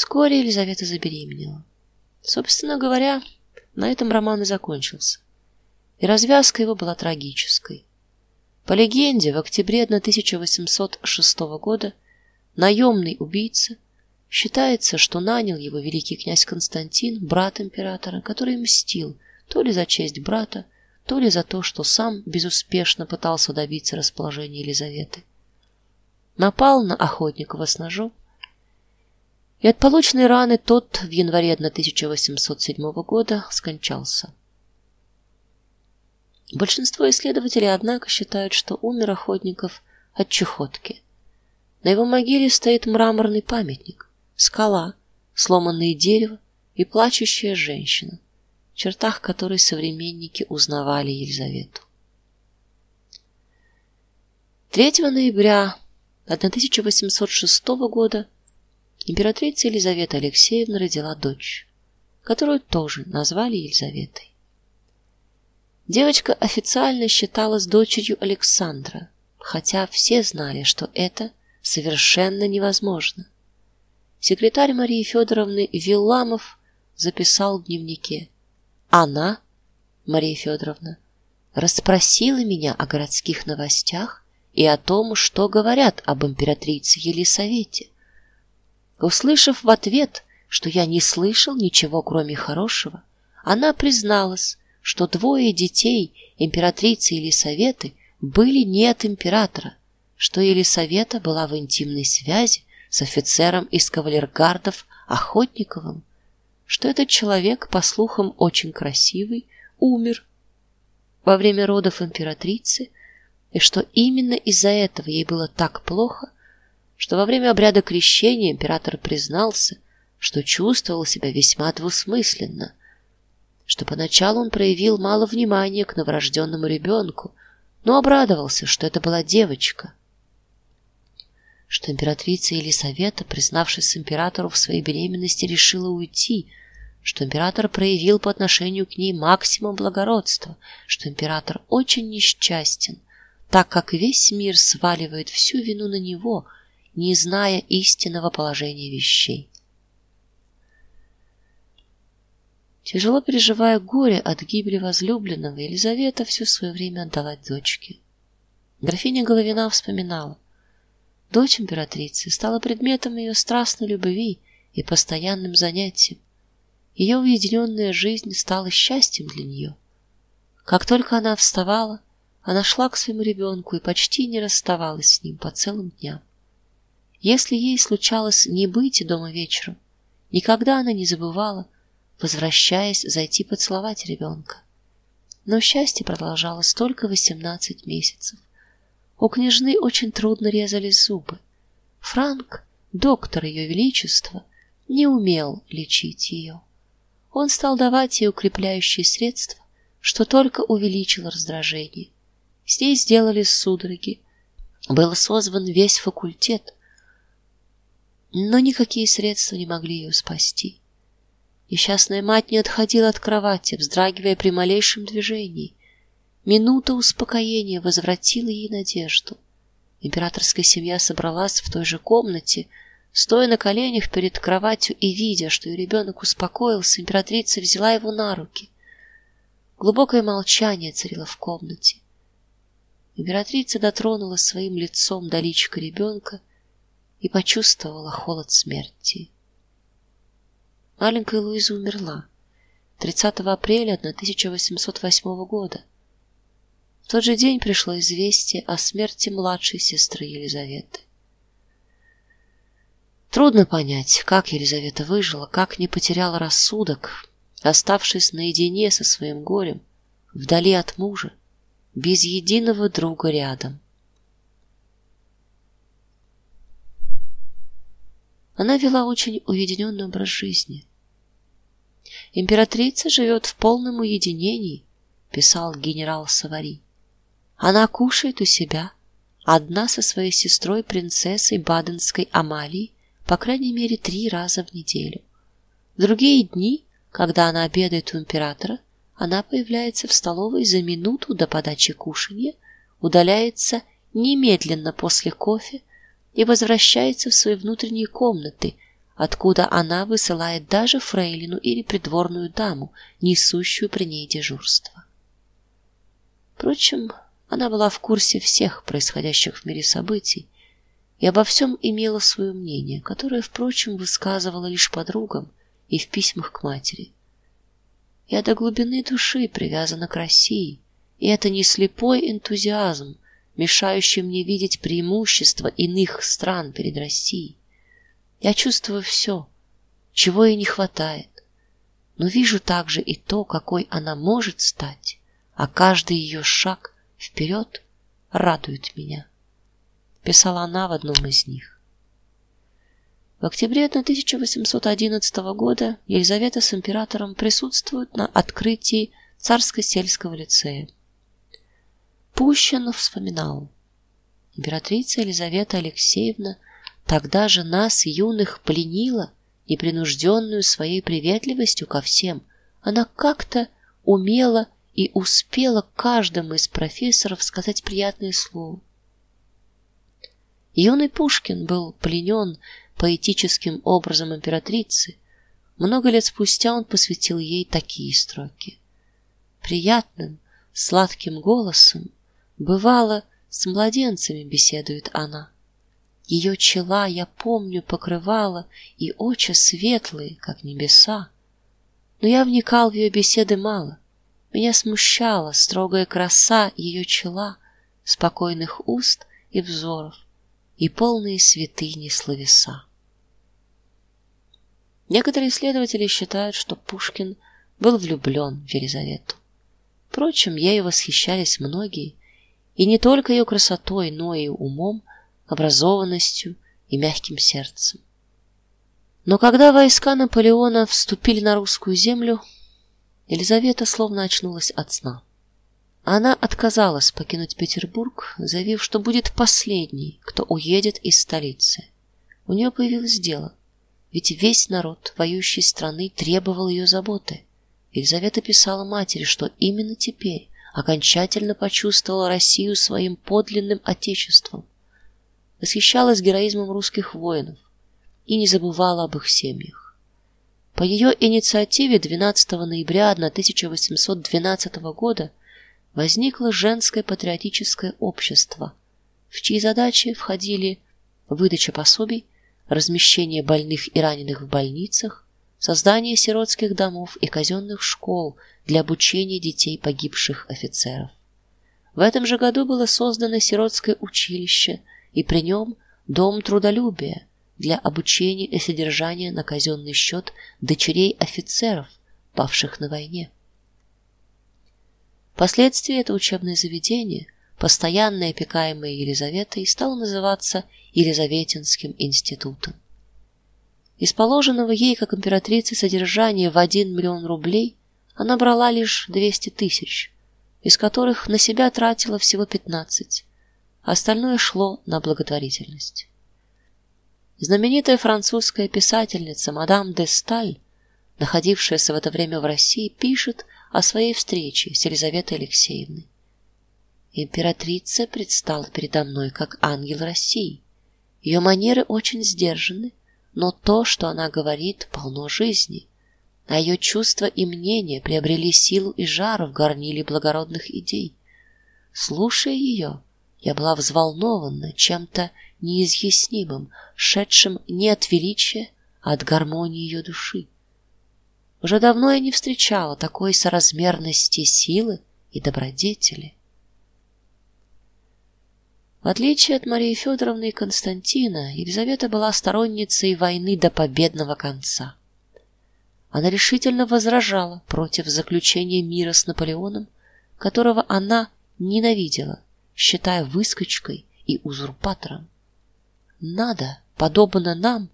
Вскоре Елизавета забеременела. Собственно говоря, на этом роман и закончился. И развязка его была трагической. По легенде, в октябре 1806 года наемный убийца считается, что нанял его великий князь Константин, брат императора, который мстил то ли за честь брата, то ли за то, что сам безуспешно пытался добиться расположения Елизаветы. Напал на Охотникова с ножом, и от полученной раны тот в январе 1807 года скончался. Большинство исследователей, однако, считают, что умер Охотников от чехотки. На его могиле стоит мраморный памятник, скала, сломанное дерево и плачущая женщина, в чертах которой современники узнавали Елизавету. 3 ноября 1806 года императрица Елизавета Алексеевна родила дочь, которую тоже назвали Елизаветой. Девочка официально считалась дочерью Александра, хотя все знали, что это совершенно невозможно. Секретарь Марии Федоровны Вилламов записал в дневнике: "Она, Мария Федоровна, расспросила меня о городских новостях и о том, что говорят об императрице Елисавете. Услышав в ответ, что я не слышал ничего, кроме хорошего, она призналась, что двое детей императрицы Елисаветы были не от императора, что Елисавета была в интимной связи с офицером из кавалергардов Охотниковым, что этот человек, по слухам, очень красивый, умер во время родов императрицы, и что именно из-за этого ей было так плохо, что во время обряда крещения император признался, что чувствовал себя весьма двусмысленно, что поначалу он проявил мало внимания к новорожденному ребенку, но обрадовался, что это была девочка. Что императрица Елисавета, признавшись императору в своей беременности, решила уйти, что император проявил по отношению к ней максимум благородства, что император очень несчастен, так как весь мир сваливает всю вину на него, не зная истинного положения вещей. Тяжело переживая горе от гибели возлюбленного, Елизавета все свое время отдала дочке. Графиня Головина вспоминала: дочь императрицы стала предметом ее страстной любви и постоянным занятием. Ее уединенная жизнь стала счастьем для нее. Как только она вставала, она шла к своему ребенку и почти не расставалась с ним по целым дням. Если ей случалось не быть дома вечером, никогда она не забывала, возвращаясь, зайти поцеловать ребенка. Но счастье продолжалось только восемнадцать месяцев. У княжны очень трудно резались зубы. Франк, доктор ее величества, не умел лечить ее. Он стал давать ей укрепляющие средства, что только увеличило раздражение. С ней сделали судороги. Был созван весь факультет, но никакие средства не могли ее спасти. Несчастная мать не отходила от кровати, вздрагивая при малейшем движении. Минута успокоения возвратила ей надежду. Императорская семья собралась в той же комнате, стоя на коленях перед кроватью и видя, что ее ребенок успокоился, императрица взяла его на руки. Глубокое молчание царило в комнате. Императрица дотронулась своим лицом до личика ребенка и почувствовала холод смерти. Маленькая Луиза умерла 30 апреля 1808 года. В тот же день пришло известие о смерти младшей сестры Елизаветы. Трудно понять, как Елизавета выжила, как не потеряла рассудок, оставшись наедине со своим горем, вдали от мужа, без единого друга рядом. Она вела очень уединенный образ жизни. Императрица живет в полном уединении, писал генерал Савари. Она кушает у себя, одна со своей сестрой принцессой Баденской Амалией, по крайней мере, три раза в неделю. В другие дни, когда она обедает у императора, она появляется в столовой за минуту до подачи кушанья, удаляется немедленно после кофе и возвращается в свои внутренние комнаты, откуда она высылает даже фрейлину или придворную даму, несущую при ней дежурство. Впрочем, она была в курсе всех происходящих в мире событий и обо всем имела свое мнение, которое, впрочем, высказывала лишь подругам и в письмах к матери. Я до глубины души привязана к России, и это не слепой энтузиазм, мешающий мне видеть преимущества иных стран перед Россией. Я чувствую все, чего ей не хватает, но вижу также и то, какой она может стать, а каждый ее шаг вперед радует меня. Писала она в одном из них. В октябре 1811 года Елизавета с императором присутствуют на открытии Царско-сельского лицея. Пущин вспоминал: Императрица Елизавета Алексеевна Тогда же нас юных пленила непринужденную своей приветливостью ко всем. Она как-то умела и успела каждому из профессоров сказать приятное слово. Юный Пушкин был пленен поэтическим образом императрицы. Много лет спустя он посвятил ей такие строки: приятным, сладким голосом бывало с младенцами беседует она. Ее чела, я помню, покрывала и очи светлые, как небеса. Но я вникал в ее беседы мало. Меня смущала строгая краса ее чела, спокойных уст и взоров и полные святыни словеса. Некоторые исследователи считают, что Пушкин был влюблен в Елизавету. Впрочем, ею восхищались многие, и не только ее красотой, но и умом, образованностью и мягким сердцем. Но когда войска Наполеона вступили на русскую землю, Елизавета словно очнулась от сна. Она отказалась покинуть Петербург, заявив, что будет последней, кто уедет из столицы. У нее появилось дело, ведь весь народ воюющей страны требовал ее заботы. Елизавета писала матери, что именно теперь окончательно почувствовала Россию своим подлинным отечеством, восхищалась героизмом русских воинов и не забывала об их семьях. По ее инициативе 12 ноября 1812 года возникло женское патриотическое общество, в чьи задачи входили выдача пособий, размещение больных и раненых в больницах, создание сиротских домов и казенных школ для обучения детей погибших офицеров. В этом же году было создано сиротское училище и при нем дом трудолюбия для обучения и содержания на казенный счет дочерей офицеров, павших на войне. Впоследствии это учебное заведение, постоянно опекаемое Елизаветой, стало называться Елизаветинским институтом. Из положенного ей как императрице содержания в 1 миллион рублей она брала лишь 200 тысяч, из которых на себя тратила всего 15, а остальное шло на благотворительность. Знаменитая французская писательница мадам де Сталь, находившаяся в это время в России, пишет о своей встрече с Елизаветой Алексеевной. Императрица предстала передо мной как ангел России. Ее манеры очень сдержаны, но то, что она говорит, полно жизни. А ее чувства и мнения приобрели силу и жар в горниле благородных идей. Слушая ее, я была взволнована чем-то неизъяснимым, шедшим не от величия, а от гармонии ее души. Уже давно я не встречала такой соразмерности силы и добродетели. В отличие от Марии Федоровны и Константина, Елизавета была сторонницей войны до победного конца. Она решительно возражала против заключения мира с Наполеоном, которого она ненавидела, считая выскочкой и узурпатором. Надо, подобно нам,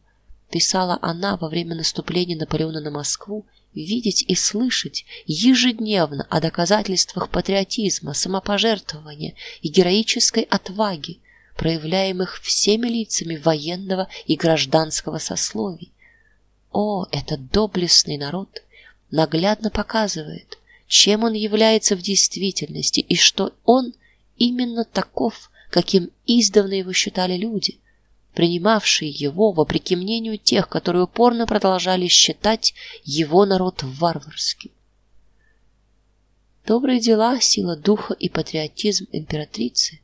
писала она во время наступления Наполеона на Москву, видеть и слышать ежедневно о доказательствах патриотизма, самопожертвования и героической отваги, проявляемых всеми лицами военного и гражданского сословий. О, этот доблестный народ наглядно показывает, чем он является в действительности и что он именно таков, каким издавна его считали люди принимавшие его вопреки мнению тех, которые упорно продолжали считать его народ варварским. Добрые дела, сила духа и патриотизм императрицы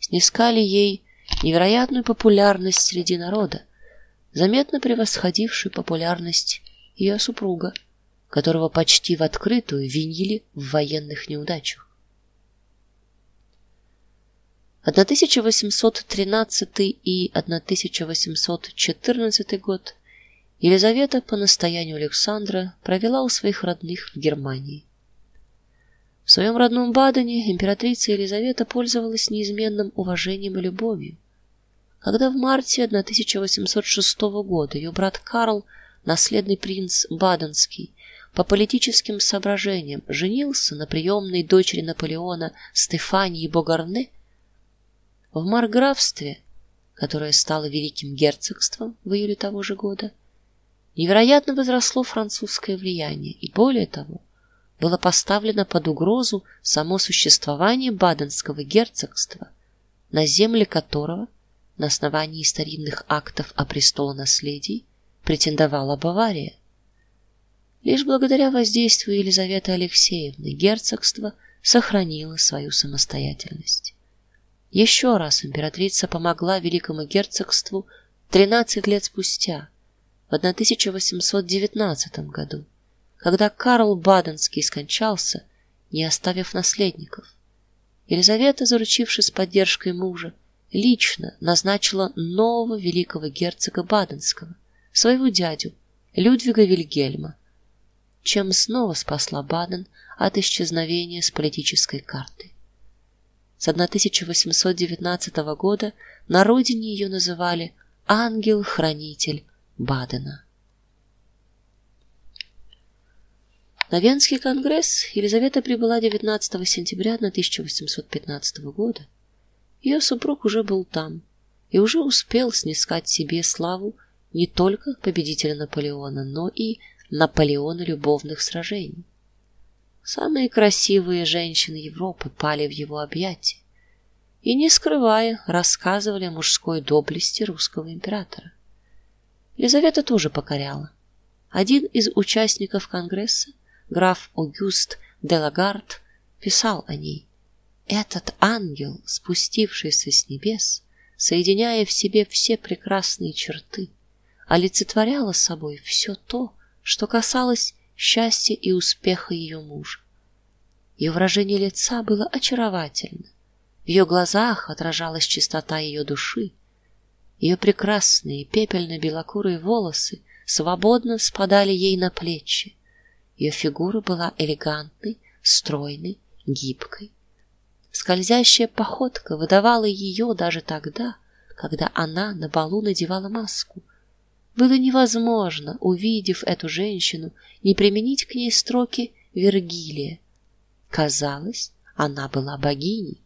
снискали ей невероятную популярность среди народа, заметно превосходившую популярность ее супруга, которого почти в открытую винили в военных неудачах. 1813 и 1814 год Елизавета по настоянию Александра провела у своих родных в Германии. В своем родном Бадене императрица Елизавета пользовалась неизменным уважением и любовью. Когда в марте 1806 года ее брат Карл, наследный принц Баденский, по политическим соображениям женился на приемной дочери Наполеона Стефании Богарне, в марграфстве, которое стало великим герцогством в июле того же года, невероятно возросло французское влияние, и более того, было поставлено под угрозу само существование Баденского герцогства, на земли которого на основании старинных актов о престолонаследии претендовала Бавария. Лишь благодаря воздействию Елизаветы Алексеевны герцогство сохранило свою самостоятельность. Еще раз императрица помогла великому герцогству 13 лет спустя, в 1819 году, когда Карл Баденский скончался, не оставив наследников. Елизавета, заручившись поддержкой мужа, лично назначила нового великого герцога Баденского, своего дядю Людвига Вильгельма, чем снова спасла Баден от исчезновения с политической карты. С 1819 года на родине ее называли ангел-хранитель Бадена. На Венский конгресс Елизавета прибыла 19 сентября 1815 года. Ее супруг уже был там и уже успел снискать себе славу не только победителя Наполеона, но и Наполеона любовных сражений. Самые красивые женщины Европы пали в его объятия и не скрывая рассказывали о мужской доблести русского императора. Елизавета тоже покоряла. Один из участников конгресса, граф Огюст де Лагард, писал о ней: "Этот ангел, спустившийся с небес, соединяя в себе все прекрасные черты, олицетворяла собой все то, что касалось счастья и успеха ее мужа. Ее выражение лица было очаровательно. В ее глазах отражалась чистота ее души. Ее прекрасные пепельно-белокурые волосы свободно спадали ей на плечи. Ее фигура была элегантной, стройной, гибкой. Скользящая походка выдавала ее даже тогда, когда она на балу надевала маску. Было невозможно, увидев эту женщину, не применить к ней строки Вергилия. Казалось, она была богиней.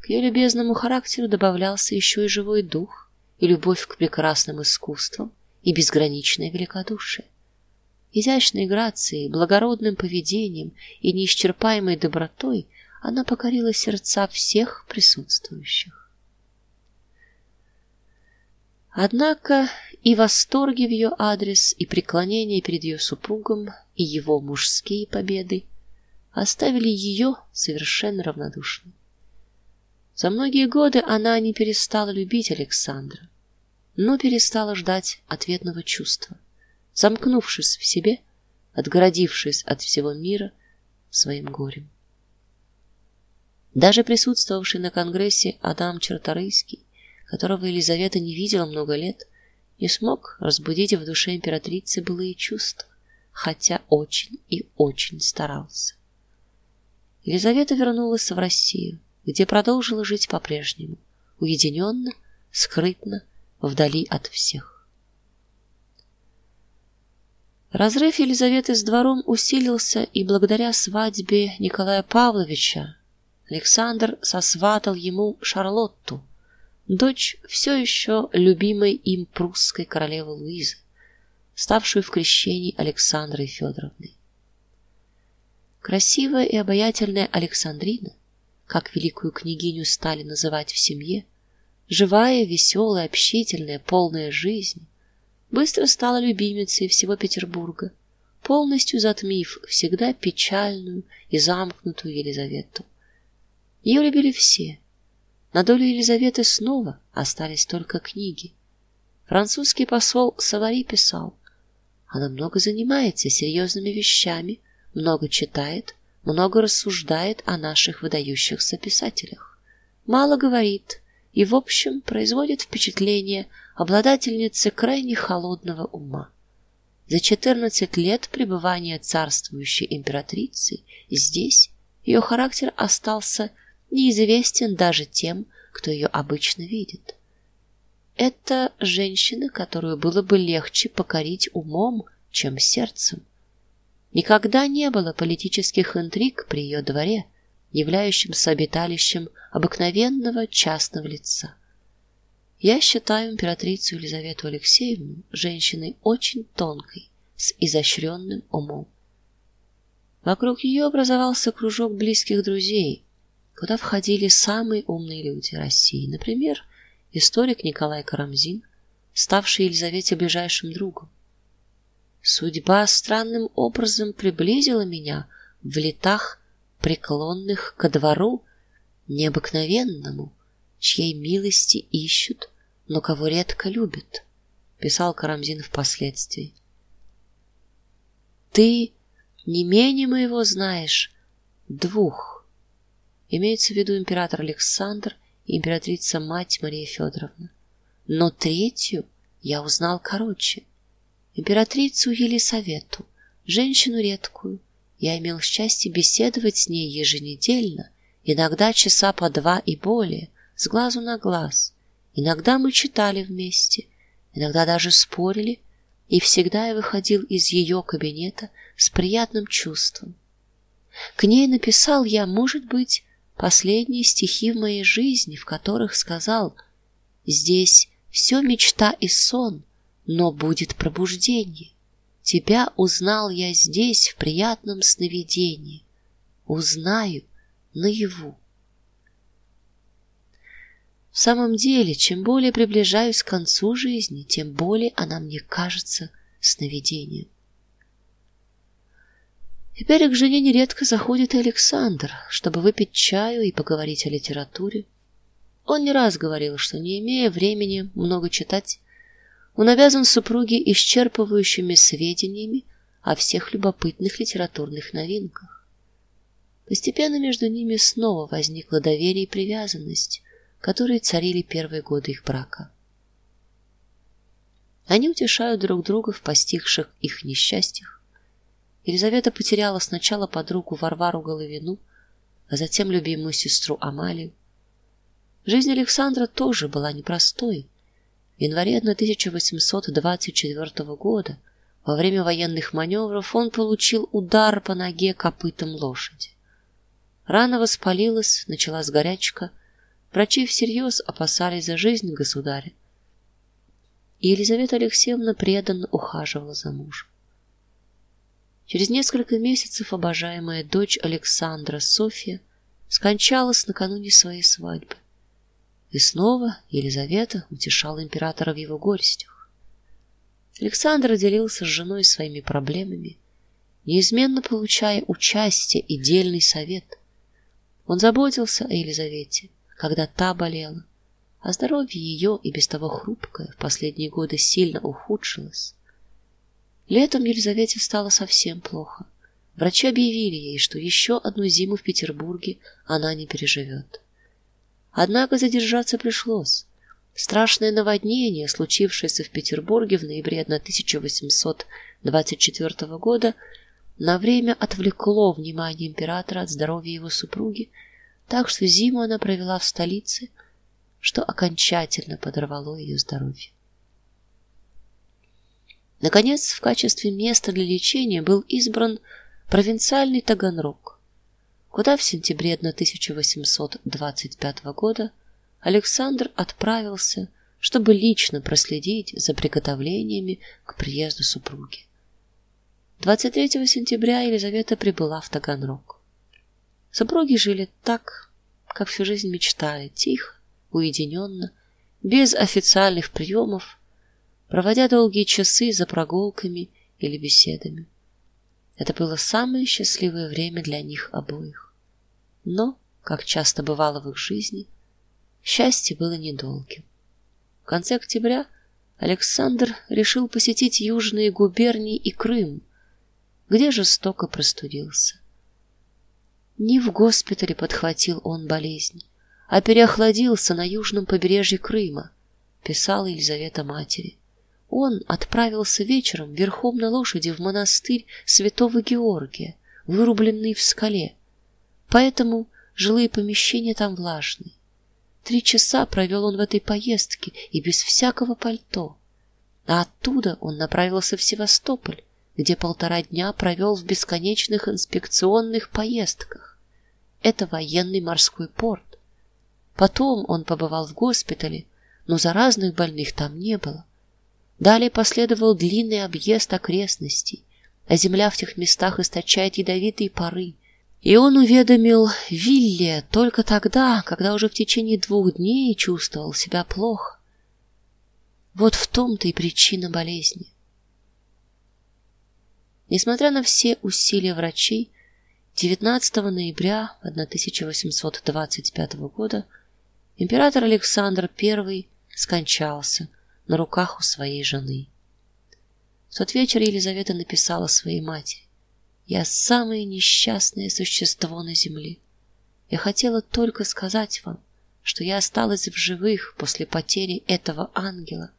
К ее любезному характеру добавлялся еще и живой дух, и любовь к прекрасным искусствам, и безграничное великодушие. Изящной грацией, благородным поведением и неисчерпаемой добротой она покорила сердца всех присутствующих. Однако и восторги в ее адрес, и преклонение перед ее супругом, и его мужские победы оставили ее совершенно равнодушной. За многие годы она не перестала любить Александра, но перестала ждать ответного чувства, замкнувшись в себе, отгородившись от всего мира своим горем. Даже присутствовавший на конгрессе Адам Черторийский которого Елизавета не видела много лет, не смог разбудить в душе императрицы былые чувства, хотя очень и очень старался. Елизавета вернулась в Россию, где продолжила жить по-прежнему, уединенно, скрытно, вдали от всех. Разрыв Елизаветы с двором усилился, и благодаря свадьбе Николая Павловича Александр сосватал ему Шарлотту, дочь все еще любимой им прусской королевы Луизы, ставшую в крещении Александрой Федоровной. Красивая и обаятельная Александрина, как великую княгиню стали называть в семье, живая, веселая, общительная, полная жизни, быстро стала любимицей всего Петербурга, полностью затмив всегда печальную и замкнутую Елизавету. Ее любили все, на долю Елизаветы снова остались только книги. Французский посол Савари писал: "Она много занимается серьезными вещами, много читает, много рассуждает о наших выдающихся писателях. Мало говорит и в общем производит впечатление обладательницы крайне холодного ума. За четырнадцать лет пребывания царствующей императрицы здесь ее характер остался неизвестен даже тем, кто ее обычно видит. Это женщина, которую было бы легче покорить умом, чем сердцем. Никогда не было политических интриг при ее дворе, являющемся обиталищем обыкновенного частного лица. Я считаю императрицу Елизавету Алексеевну женщиной очень тонкой, с изощренным умом. Вокруг нее образовался кружок близких друзей, куда входили самые умные люди России, например, историк Николай Карамзин, ставший Елизавете ближайшим другом. Судьба странным образом приблизила меня в летах преклонных ко двору необыкновенному, чьей милости ищут, но кого редко любят, писал Карамзин впоследствии. Ты не менее моего знаешь двух Имеется в виду император Александр и императрица мать Мария Федоровна. Но третью я узнал короче. императрицу Елисавету, женщину редкую. Я имел счастье беседовать с ней еженедельно, иногда часа по два и более, с глазу на глаз. Иногда мы читали вместе, иногда даже спорили, и всегда я выходил из ее кабинета с приятным чувством. К ней написал я, может быть, последние стихи в моей жизни, в которых сказал: здесь все мечта и сон, но будет пробуждение. Тебя узнал я здесь в приятном сновидении, узнаю наяву. В самом деле, чем более приближаюсь к концу жизни, тем более она мне кажется сновидением. Теперь к жене нередко заходит и Александр, чтобы выпить чаю и поговорить о литературе. Он не раз говорил, что не имея времени много читать, он обязан супруге исчерпывающими сведениями о всех любопытных литературных новинках. Постепенно между ними снова возникло доверие и привязанность, которые царили первые годы их брака. Они утешают друг друга в постигших их несчастьях. Елизавета потеряла сначала подругу Варвару Головину, а затем любимую сестру Амалию. Жизнь Александра тоже была непростой. В январе 1824 года во время военных маневров он получил удар по ноге копытом лошади. Рана воспалилась, началась горячка, Врачи всерьез опасались за жизнь государя. И Елизавета Алексеевна преданно ухаживала за мужем. Через несколько месяцев обожаемая дочь Александра Софья скончалась накануне своей свадьбы. И снова Елизавета утешала императора в его горестях. Александр делился с женой своими проблемами, неизменно получая участие и дельный совет. Он заботился о Елизавете, когда та болела, а здоровье ее и без того хрупкое в последние годы сильно ухудшилось. Летом Елизавете стало совсем плохо. Врачи объявили ей, что еще одну зиму в Петербурге она не переживет. Однако задержаться пришлось. Страшное наводнение, случившееся в Петербурге в ноябре 1824 года, на время отвлекло внимание императора от здоровья его супруги так что зиму она провела в столице, что окончательно подорвало ее здоровье. Наконец, в качестве места для лечения был избран провинциальный Таганрог, куда в сентябре 1825 года Александр отправился, чтобы лично проследить за приготовлениями к приезду супруги. 23 сентября Елизавета прибыла в Таганрог. Супруги жили так, как всю жизнь мечтали, тихо, уединенно, без официальных приемов, проводя долгие часы за прогулками или беседами. Это было самое счастливое время для них обоих. Но, как часто бывало в их жизни, счастье было недолгим. В конце октября Александр решил посетить южные губернии и Крым, где жестоко простудился. Не в госпитале подхватил он болезнь, а переохладился на южном побережье Крыма, писала Елизавета матери. Он отправился вечером верхом на лошади в монастырь Святого Георгия, вырубленный в скале. Поэтому жилые помещения там влажные. Три часа провел он в этой поездке и без всякого пальто. А оттуда он направился в Севастополь, где полтора дня провел в бесконечных инспекционных поездках. Это военный морской порт. Потом он побывал в госпитале, но заразных больных там не было. Далее последовал длинный объезд окрестностей, а земля в тех местах источает ядовитые пары. И он уведомил Вилле только тогда, когда уже в течение двух дней чувствовал себя плохо. Вот в том-то и причина болезни. Несмотря на все усилия врачей, 19 ноября 1825 года император Александр I скончался на руках у своей жены. В тот вечер Елизавета написала своей матери: "Я самое несчастное существо на земле. Я хотела только сказать вам, что я осталась в живых после потери этого ангела,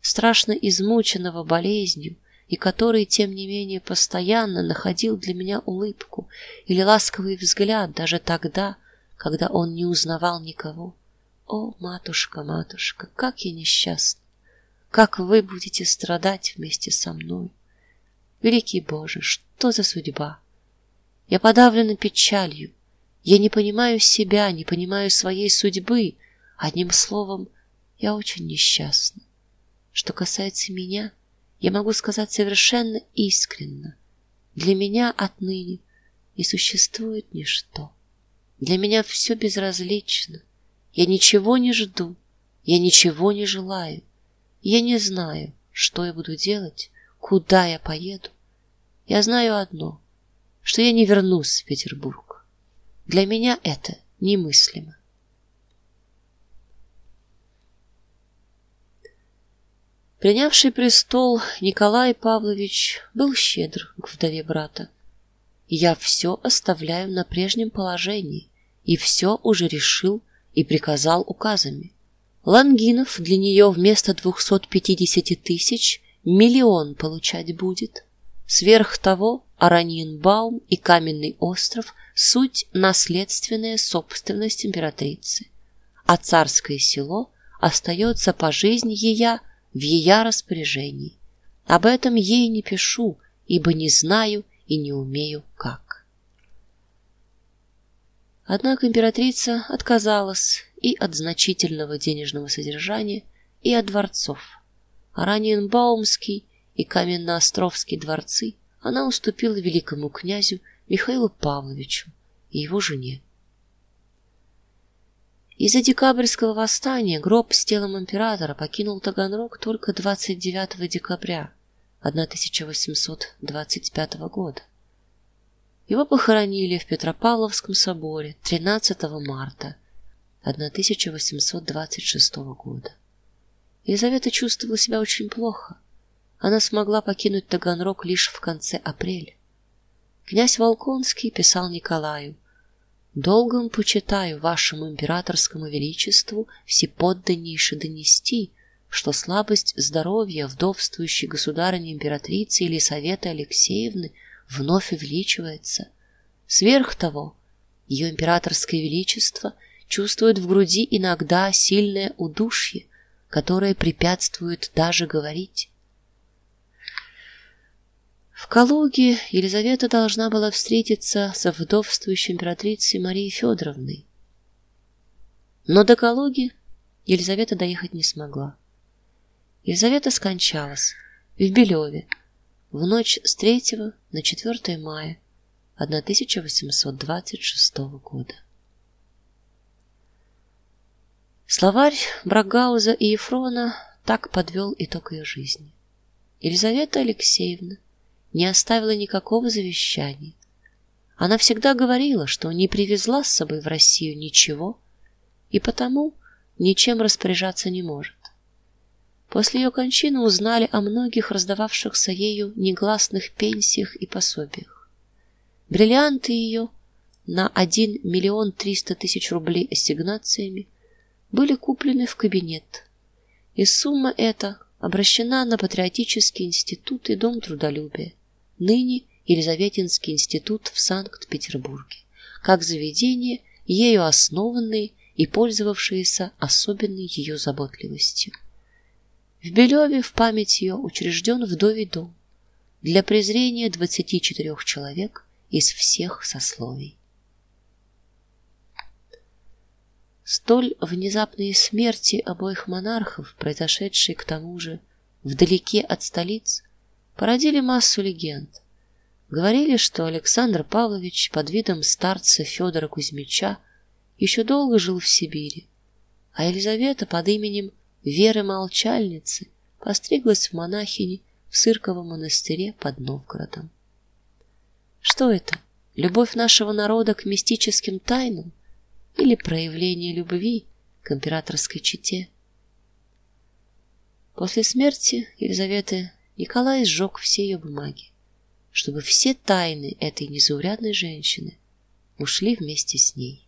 страшно измученного болезнью и который, тем не менее, постоянно находил для меня улыбку или ласковый взгляд даже тогда, когда он не узнавал никого. О, матушка, матушка, как я несчастна! Как вы будете страдать вместе со мной! Великий Боже, что за судьба? Я подавлена печалью. Я не понимаю себя, не понимаю своей судьбы. Одним словом, я очень несчастна. Что касается меня, я могу сказать совершенно искренно: для меня отныне не существует ничто. Для меня все безразлично. Я ничего не жду, я ничего не желаю. Я не знаю, что я буду делать, куда я поеду. Я знаю одно, что я не вернусь в Петербург. Для меня это немыслимо. Принявший престол Николай Павлович был щедр к вдове брата. Я все оставляю на прежнем положении и все уже решил и приказал указами. Лангинов для нее вместо двухсот пятидесяти тысяч миллион получать будет. Сверх того, Араньенбаум и Каменный остров суть наследственная собственность императрицы, а царское село остается по жизни ея в ее распоряжении. Об этом ей не пишу, ибо не знаю и не умею как. Однако императрица отказалась и от значительного денежного содержания, и от дворцов. Араньенбаумский и Каменноостровский дворцы она уступила великому князю Михаилу Павловичу и его жене. Из-за декабрьского восстания гроб с телом императора покинул Таганрог только 29 декабря 1825 года. Его похоронили в Петропавловском соборе 13 марта 1826 года. Елизавета чувствовала себя очень плохо. Она смогла покинуть Таганрог лишь в конце апреля. Князь Волконский писал Николаю: Долгом почитаю вашему императорскому величеству всеподданнейше донести, что слабость здоровья вдовствующей государыни императрицы Елисаветы Алексеевны вновь увеличивается. Сверх того, ее императорское величество чувствует в груди иногда сильное удушье, которое препятствует даже говорить. В Калуге Елизавета должна была встретиться со вдовствующей императрицей Марией Федоровной. Но до Калуги Елизавета доехать не смогла. Елизавета скончалась в Белеве в ночь с 3 на 4 мая 1826 года. Словарь Брагауза и Ефрона так подвел итог ее жизни. Елизавета Алексеевна не оставила никакого завещания. Она всегда говорила, что не привезла с собой в Россию ничего и потому ничем распоряжаться не может. После ее кончины узнали о многих раздававшихся ею негласных пенсиях и пособиях. Бриллианты ее на 1 миллион триста тысяч рублей ассигнациями были куплены в кабинет, и сумма эта обращена на патриотический институт и дом трудолюбия ныне Елизаветинский институт в Санкт-Петербурге, как заведение, ею основанное и пользовавшееся особенной ее заботливостью. В Белеве в память ее учрежден вдовий дом для презрения 24 человек из всех сословий. Столь внезапные смерти обоих монархов, произошедшие к тому же вдалеке от столиц, породили массу легенд. Говорили, что Александр Павлович под видом старца Федора Кузьмича еще долго жил в Сибири, а Елизавета под именем Веры Молчальницы постриглась в монахини в Сырковом монастыре под Новгородом. Что это? Любовь нашего народа к мистическим тайнам или проявление любви к императорской чете? После смерти Елизаветы Николай сжег все ее бумаги, чтобы все тайны этой незаурядной женщины ушли вместе с ней.